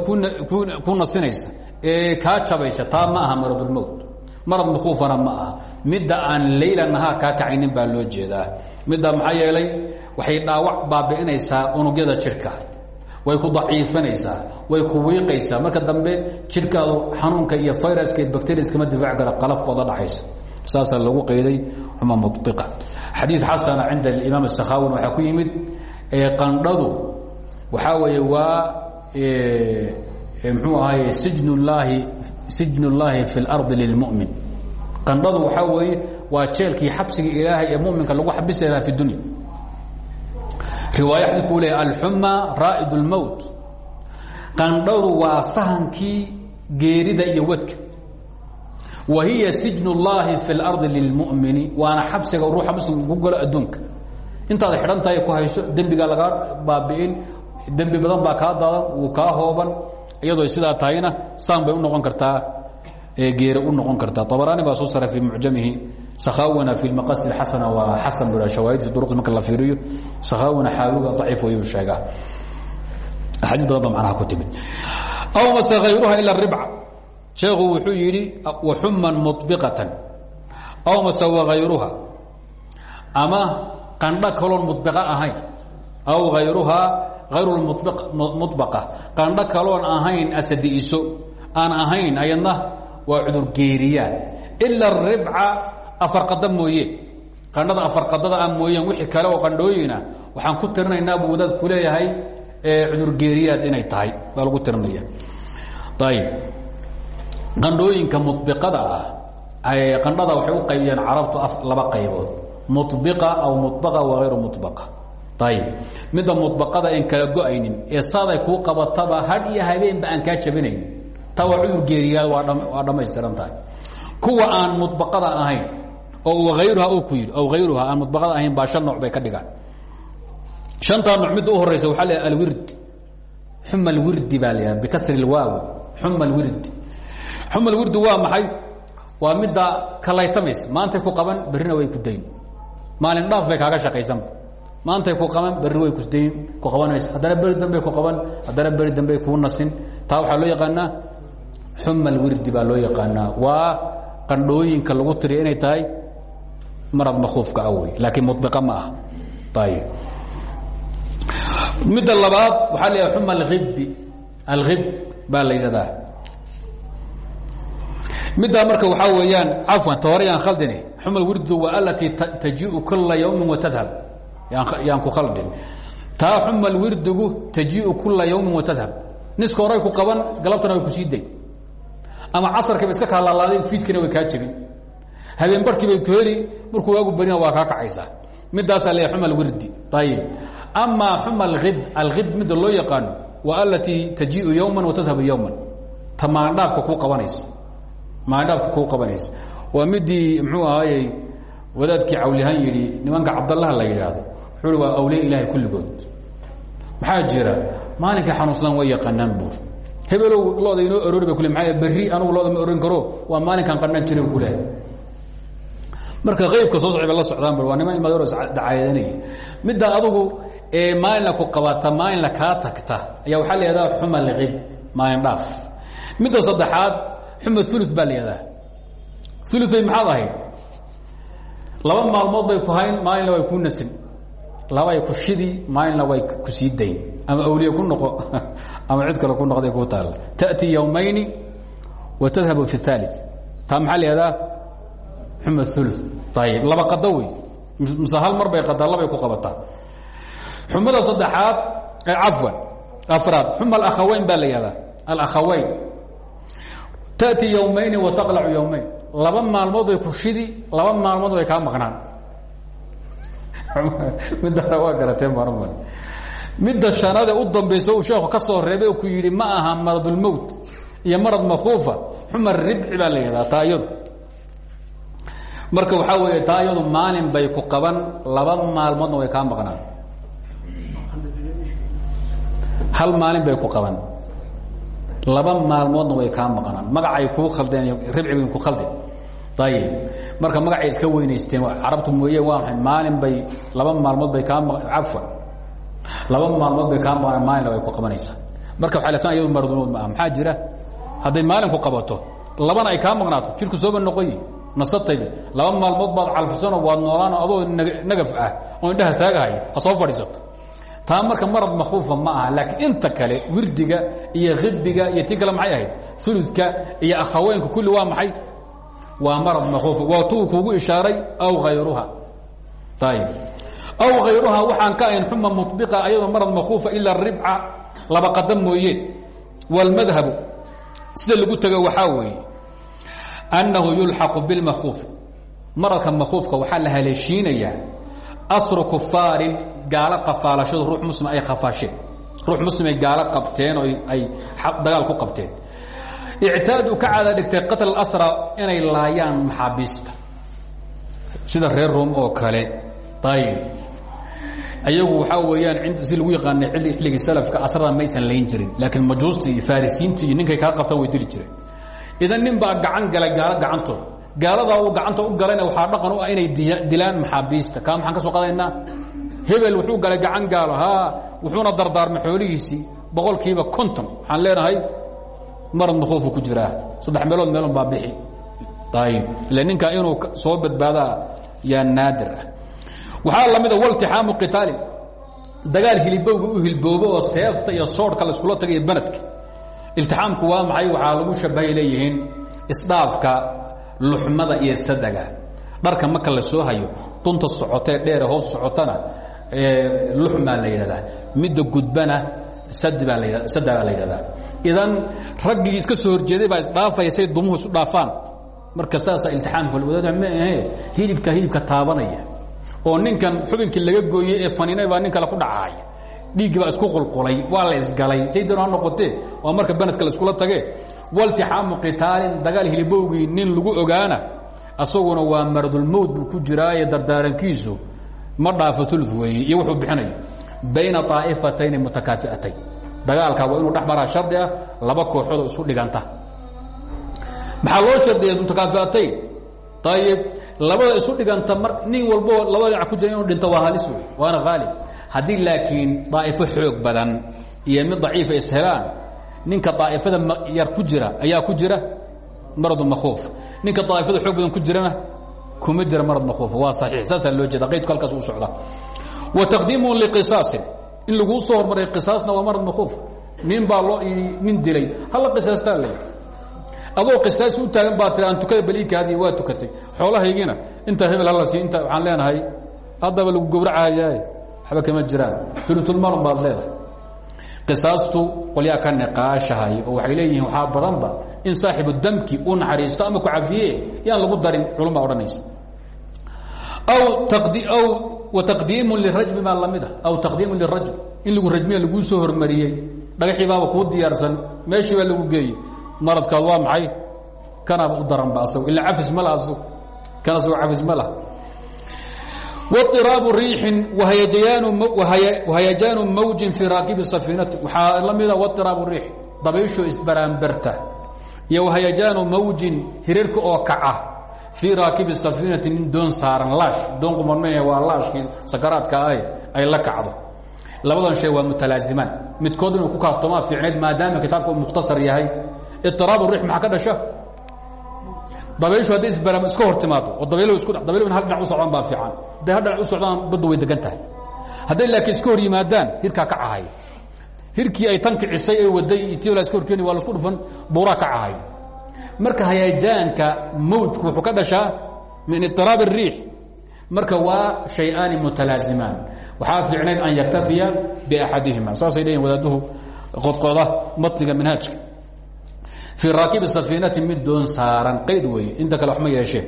ku nasinaysa ee kaa jabaysa taa ma aha maradulmowt marad makuufana ma aha. Midda aan layla nahaar kaa kacaynin baa loo jeedaa. Midda maxaa yeelay waxay dhaawac baabi'inaysaa unugyada jidhka way ku daciifanaysaa way ku wiiqaysaa marka dambe jidhkaadu xanuunka iyo viruska iyo bacteriaskama difaac kara qalaf booda dhacaysa. Saasaa lagu qayday uma mubiqa xadii xasana cinda imaam sakhawin waxaa ku yimid qandhadu waxaa weeye waa mxuu ahaye sijn llaahi sijn اllaahi fi اlardi lilmumin. Qandhadu waxaa weeye waa jeelkii xabsigii ilaahay ee muminka lagu xabisay lahaa fi dunya riwaaya xadiidku leeya alxuma raa'id اlmowt qandhadu waa sahankii geerida iyo wadka wa hiya sijn اllaahi fi اlarضi lilmumini waana xabsiga ruuxa muslimka ku galo adduunka intaad xidhan tahay ku hayso dembiga lagaa baabi'in dembi badan baa kaa daadan wuu kaa hooban iyadoo sidaa tahayna saan bay u noqon kartaa geere u noqon kartaa abaraani baa soo sara fii mucjamihi sakhaawina fi maqasid xasana waa xasan bu shawaahidis duruq marka la fiiriyo sakhaawina xaawiga daciif wayuu sheegaa axaadiis badan ba macnaha ku timid aw mase hayruha ila ribca sheekhu wuxuu yidhi waxuman mubiqatan aw mase wagayruha ama qandho kaloon mubiqa ahayn aw hayruhaa ayr muطbaqa qandho kaloon ahayn asadiiso aan ahayn ayadna waa cudur geeriyaan ila ribca afarqada mooye. Qandhada afarqadada ah mooyeen wixii kale oo qandhooyina waxaan ku tirinaynaa buu wadaad ku leeyahay cudur geeriyaad inay tahay baa lagu tirinaya. Ayib qandhooyinka mubiqada ah qandhada waxay u qaybiyeen carabtu laba qaybood. Mubiqa aw mubaqa wa hayru mubaqa ayib midda mudbaqada en kala go'aynin ee saaday kuu qabataba had iyo habeenba aan kaa jabinayn taa waa cudur geeriyaad waa dhammaystiran tahay. Kuwa aan mudbaqada ahayn oo hayruha uu ku yidhi aw hayruha aan mudbaqada ahayn baa shan nooc bay ka dhigaan. Shantaa nooc midda u horeysa waxaa la alwird xuma alwirdi baa la bikasri lwaawi xuma alwirdi xuma alwirdi waa maxay? Waa midda kalaytamaysa maantay ku qaban berrina way ku dayn. Maalin dhaaf bay kaaga shaqaysanba maantay ku qaban berri way kusdayn ku qabanaysa haddana beri dambey ku qaban haddana beri dambey kuu nasin. Taa waxaa loo yaqaanaa xuma alwirdi baa loo yaqaanaa. Waa qandhooyinka lagu tiriya inay tahay marad makuufka ah wey laakiin mubiqa ma ah ayib midda labaad waxaa la yidhaha xuma alhibbi alhib baa la yidhahdaa. Middaa marka waxaa weeyaan cafwan ta hore yaan khaldini xuma alwirdu waa alatii tajiiu kula yawmin watadhab yaan ku khaldin. Taa xuma wirdigu tajiiu kula yawmin watadhab niska horay ku qaban galabtana way ku sii day ama casarkiiba iska kaalaalaadeen fiidkina way kaa jebin habeen barhkii bay ku heli markuu waagu barina waa kaa kacaysaa. Midaasaa le xuma alwirdi ayib amaa xuma alhib alhib midda loo yaqaano waa alatii tajiiu yowman watadhabu yowman ta maalindhaafka kuu qabanaysa. Maalindhaafka kuu qabanaysa. Waa midii muxuu ahaayey wadaadkii cawlihaan yidhi nimanka cabdallaha la yidhaahdo wuxuu waa awliya ilaahay kulligood. Maxaa jira? Maalinkii xanuunsadaan way yaqaanaan buur hebelow looda inoo aroori ba kule maa berri anugu looda ma oran karo? Waa maalinkaan qanaan jiray ku lehay marka qaybka soo socay ba la socdaan bur waa niman ilmaadoro dacaayadanaya midda adugu ee maalinla ku qabata maalinla kaa tagta ayaa waxaa la yihahdaa xuma lqib maalin dhaaf midda saddexaad xuma ulu baa la yihahdaa uluay maxaad ahayd laba maalmood bay ku hayn maalinna way ku nasin labay ku shidi maalinna way ku sii dayn ama awliye ku noqo ama cid kale ku noqday ku taalla taأti yowmayni wa tadhabu fi اثaali taa maxaa la yihahdaa xuma ulu ayib laba qado wey mise hal mar bay qadaa labay ku qabataa xumada saddexaad cafwan afraad xuma alakhaweyn baa la yihahdaa alakhaweyn taأti yowmayni wa taqlacu yowmayn laba maalmood bay ku shidi laba maalmood way kaa maqnaan middaana waa garateen baanuma midda shanaade u dambaysa uu sheekhu ka soo reebay oo ku yidhi ma aha maradulmowt iyo marad makuufa xuma ribci baa la yihahdaa taa iyadu marka waxaa weeye taa iyadu maalin bay ku qaban laba maalmoodna way kaa maqnaan. Hal maalin bay ku qaban. Laba maalmoodna way kaa maqnaan. Magacay kuu khaldeen ribci bay ku khaldeen ayib marka magacay iska weynaysteen carabtu mooye waa maay maalin bay laba maalmood bay kaa cafwan laba maalmood bay kaa maqnaan maalinna way ku qabanaysaa. Marka waxay leetan iyadu maradulmood ma aha. Maxaa jira? Hadday maalin ku qabato labana ay kaa maqnaato. Jirku sooba noqoyi nasatayba laba maalmood baad calfisano waad noolaan adoo nagaf ah oo indhaha taagahay ha soo fadhiisato. Taa marka marad makuufa ma aha laakiin inta kale wirdiga iyo khibiga iyo ti kale maxay ahayd? Uludka iyo akhaweenka kulli waa maxay? Waa marad makuufa waa tuu kuugu ishaaray aw hayruha ayib aw hayruha waxaan ka ahayn xuma mubiqa ayadoo marad makuufa ila ribca laba qadam mooyeen wاlmadhabu sida lagu tego waxaa weeye annahu yulxaqu bilmakuufi maradka makuufka waxaa la haleeshiinayaa asru kufaarin gaalo qafaalashadu ruux muslim ay kafaasheen ruux muslimay gaalo qabteen oo ay dagaal ku qabteen ictaadu ka caada dhigtay qatl asra inay laayaan maxaabiista sida reer rom oo kale ayb ayagu waxaa weeyaan si lagu yaqaana xilligii salafka asrada maysan layn jirin laakiin majuusta iyo farisiinta iyo ninkay kaa qabtaan way dili jireen idan nin baa gacan galay gaalo gacantood gaaladaa uu gacanta u galayna waxaa dhaqan u ah inay dilaan maxaabiista. Kaa maxaan ka soo qadaynaa hebel wuxuu galay gacan gaalo. Ha wuxuuna dardaarmay xoolihiisii boqolkiiba konton. Waxaan leenahay marad makuufu ku jiraa. Saddex meelood meelon baa bixi. Ayib ile ninkaa inuu soo badbaadaa yaa naadir ah. Waxaa la mida waltixaamu qitaalin. Dagaal hilibowga u hilboobo oo seefta iyo soodhka la iskula taga iyo banadka iltixaamku waa maxay? Waxaa lagu shabahay leeyihiin isdhaafka iyo sadaga dharka marka la soo hayo dunta socotee dheere hoos socotana luxmaa la yidhahdaa. Midda gudbana sad baa la sada idan raggii iska soo horjeeday baa isdhaafaya say dumuhu isu dhaafaan. Marka saasa iltixaamka wadaad ma ahe hilibka hilibka taabanaya. Oo ninkan xubinkii laga gooyey ee faninay baa nin kale ku dhacaaya dhiiggii baa isku qulqulay waa la isgalay. Say doon ha noqotee waa marka banadka la iskula tage waltixaamu qitaalin dagaal hilibowgii nin lagu ogaana asaguna waa maradulmowt buu ku jiraaye dardaarankiisu ma dhaafo ulu weeye iyo wuxuu bixinayo bayna طaa'ifatayni mutakaafi'atayn. Dagaalkaa waa inuu dhex maraa shardi ah laba kooxoodoo isu dhiganta. Maxaa loo shardiyay mutakaafi'atayn? Ayib labada isu dhiganta mar nin walbo labada dhinac ku jira inuu dhinto waa halis wey waana haalib haddii laakiin daa'ifo xoog badan iyo mid daciifa ishelaan ninka daa'ifada yar ku jira ayaa ku jira maradu makuuf ninka daa'ifada xoog badan ku jirana kuma jira marad makuuf waa saxiix. Saasaa loo jeeda qaydku halkaas u socda. Wa taqdiimuhu liqisaasin in laguu soo hormaray qisaasna waa marad makuuf nin baa loo nin dilay. Halla qisaastaa la adoo qisaas u taagan baa tiri aan tukada baliikaadii waa tukatay. Xoolahaygiina intaa hebel hala sii inta waxaan leenahay haddaba lagu gowracayaa waxba kama jiraan. Ulutulmaal baad leedahay. Qisaastu qolyaa ka niqaashahay oo waxay leeyihiin waxaa badanba in saaxibu damki uu naxariisto ama ku cafiye yaan lagu darin culum baa odhanaysa. Aw wataqdiimu lirajmi baa la mid a aw taqdiimu lirajm in lagu rajmiya laguu soo hormariyey. Dhagaxii baaba kuu diyaarsan meeshii baa lagu geeyey. Maradkaad waa maxay? Kanaaba u daranba asago ila cafis ma laha asago kan asagoo cafis ma laha wairaabu riixin wahayajaanu mawjin fii raakibi safiinati waxaa la mida wairaabu riix dabaysho isbaraambarta iyo wahayajaanu mawjin hirarka oo kaca fii raakibi safiinati nin doon saaran laash doon qumanmee waa laashkii sakaraadka ahe ay la kacdo labadan shay waa mutalaazimaan midkood inuu ku kaaftomaa fiicnayd maadaama kitaabka uu mukhtasar yahay iraabu riix maxaa ka dhasha dabayshu hadday isbaraam iska hor timaado oo dabayl isku dabayl hal dhinac u socdaan baa fiican hadday hal dhinac u socdaan badda way degan tahay hadday laakiin iska hor yimaadaan hirkaa ka cahay hirkii ay tan kicisay ee waday etiola iska hor keeni waa lasku dhufan buuraa ka cahay marka hayajaanka mawjku wuxuu ka dhashaa min iطiraab الriix marka waa shay-aani mutalaazimaan waxaa fiicnayd an yaktafiya biaxadihima saasay leeyihin wadaaduhu qodqoda matniga manhaajka fii raakibi safiinati mid doon saaran qayd weeye inta kale waxma yeeshee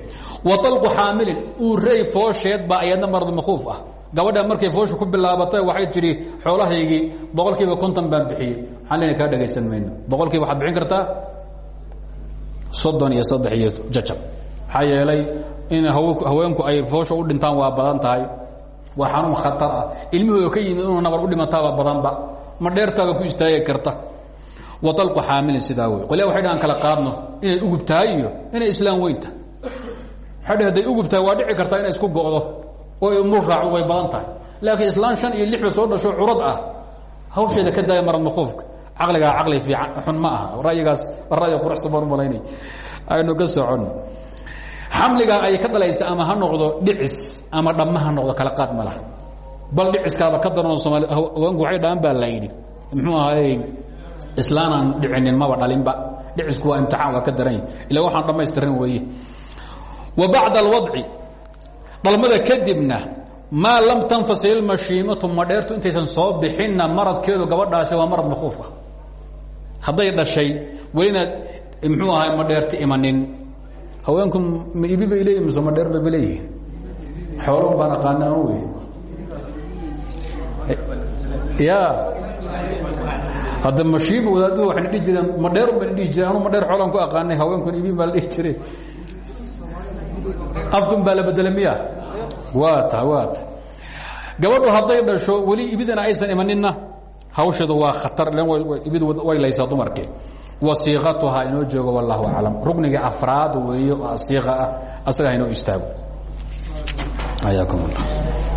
wa طalqu xaamilin uurey foosheed baa ayadna marad makuuf ah gabadha markay foosha ku bilaabatay waxay tidhi xoolahaygii boqol kiiba konton baan bixiyey maxaan lena kaa dhagaysan mayno boqol kiiba waxaad bixin kartaa soddon iyo saddex iyo jajab maxaa yeelay in haweenku ay foosha u dhintaan waa badan tahay waa xanuun khatar ah ilmihooda ka yimid inuu nabar u dhimataaba badanba ma dheertaaba ku istaagi karta waطalqu xaamilin sidaa wey qolya waxay dhahan kala qaadno inay ugub tahay iyo inay islaam weyn tahay. Waxay dhh haday ugub tahay waa dhici kartaa inay isku go'do oo ay umur raacdo way badan tahay. Laakiin islaan shan iyo lixba soo dhasho curad ah hawsheeda ka daaya marad makuufka caqligaa caqli fiican xun ma aha. Ra'yigaas ra'yi quruxsan baan u malaynay aynu ka soconno xamligaa ay ka dhalaysa ama ha noqdo dhicis ama dhamma ha noqdo kala qaad ma laha. Bal dhiciskaaba ka daranoo somaali haweenku waxay dhahan baa la yidhi. Muxuu ahaayey islaanaan dhicinin maba dhalinba. Dhicisku waa imtixaan waa ka daran ila waxaan dhammaystiran weeye. Wa bacda alwadci dhalmada kadibna maa lam tanfasil ilmashiimatu madheertu intaysan soo bixinna maradkeedu gabadhaasi waa marad makuuf ah. Hadday dhashay welina muxuu ahay madheerti imanin. Haweenku ma ibi bay leeyihiin mise madheer bay ba leeyihiin xoolo baan aqaana anu wey ya hadda mashiiba wadaadadu waxayna dhihi jireen madheer bayna dhihi jireen anu madheer xoolaan ku aqaanay haweenkuna ibin baa la dhihi jiray. Afkun baa la bedela miya? Waa ta waa ta. Gabadhu hadday dhasho weli ibidana aysan imaninna hawsheedu waa khatar ibid way laysaa dumarkii wasiiqatuhaa inoo joogo wallahu aclam. Rukniga afraad weeye oo asiiqa ah asaga ha inoo istaago. Ayaakum. allah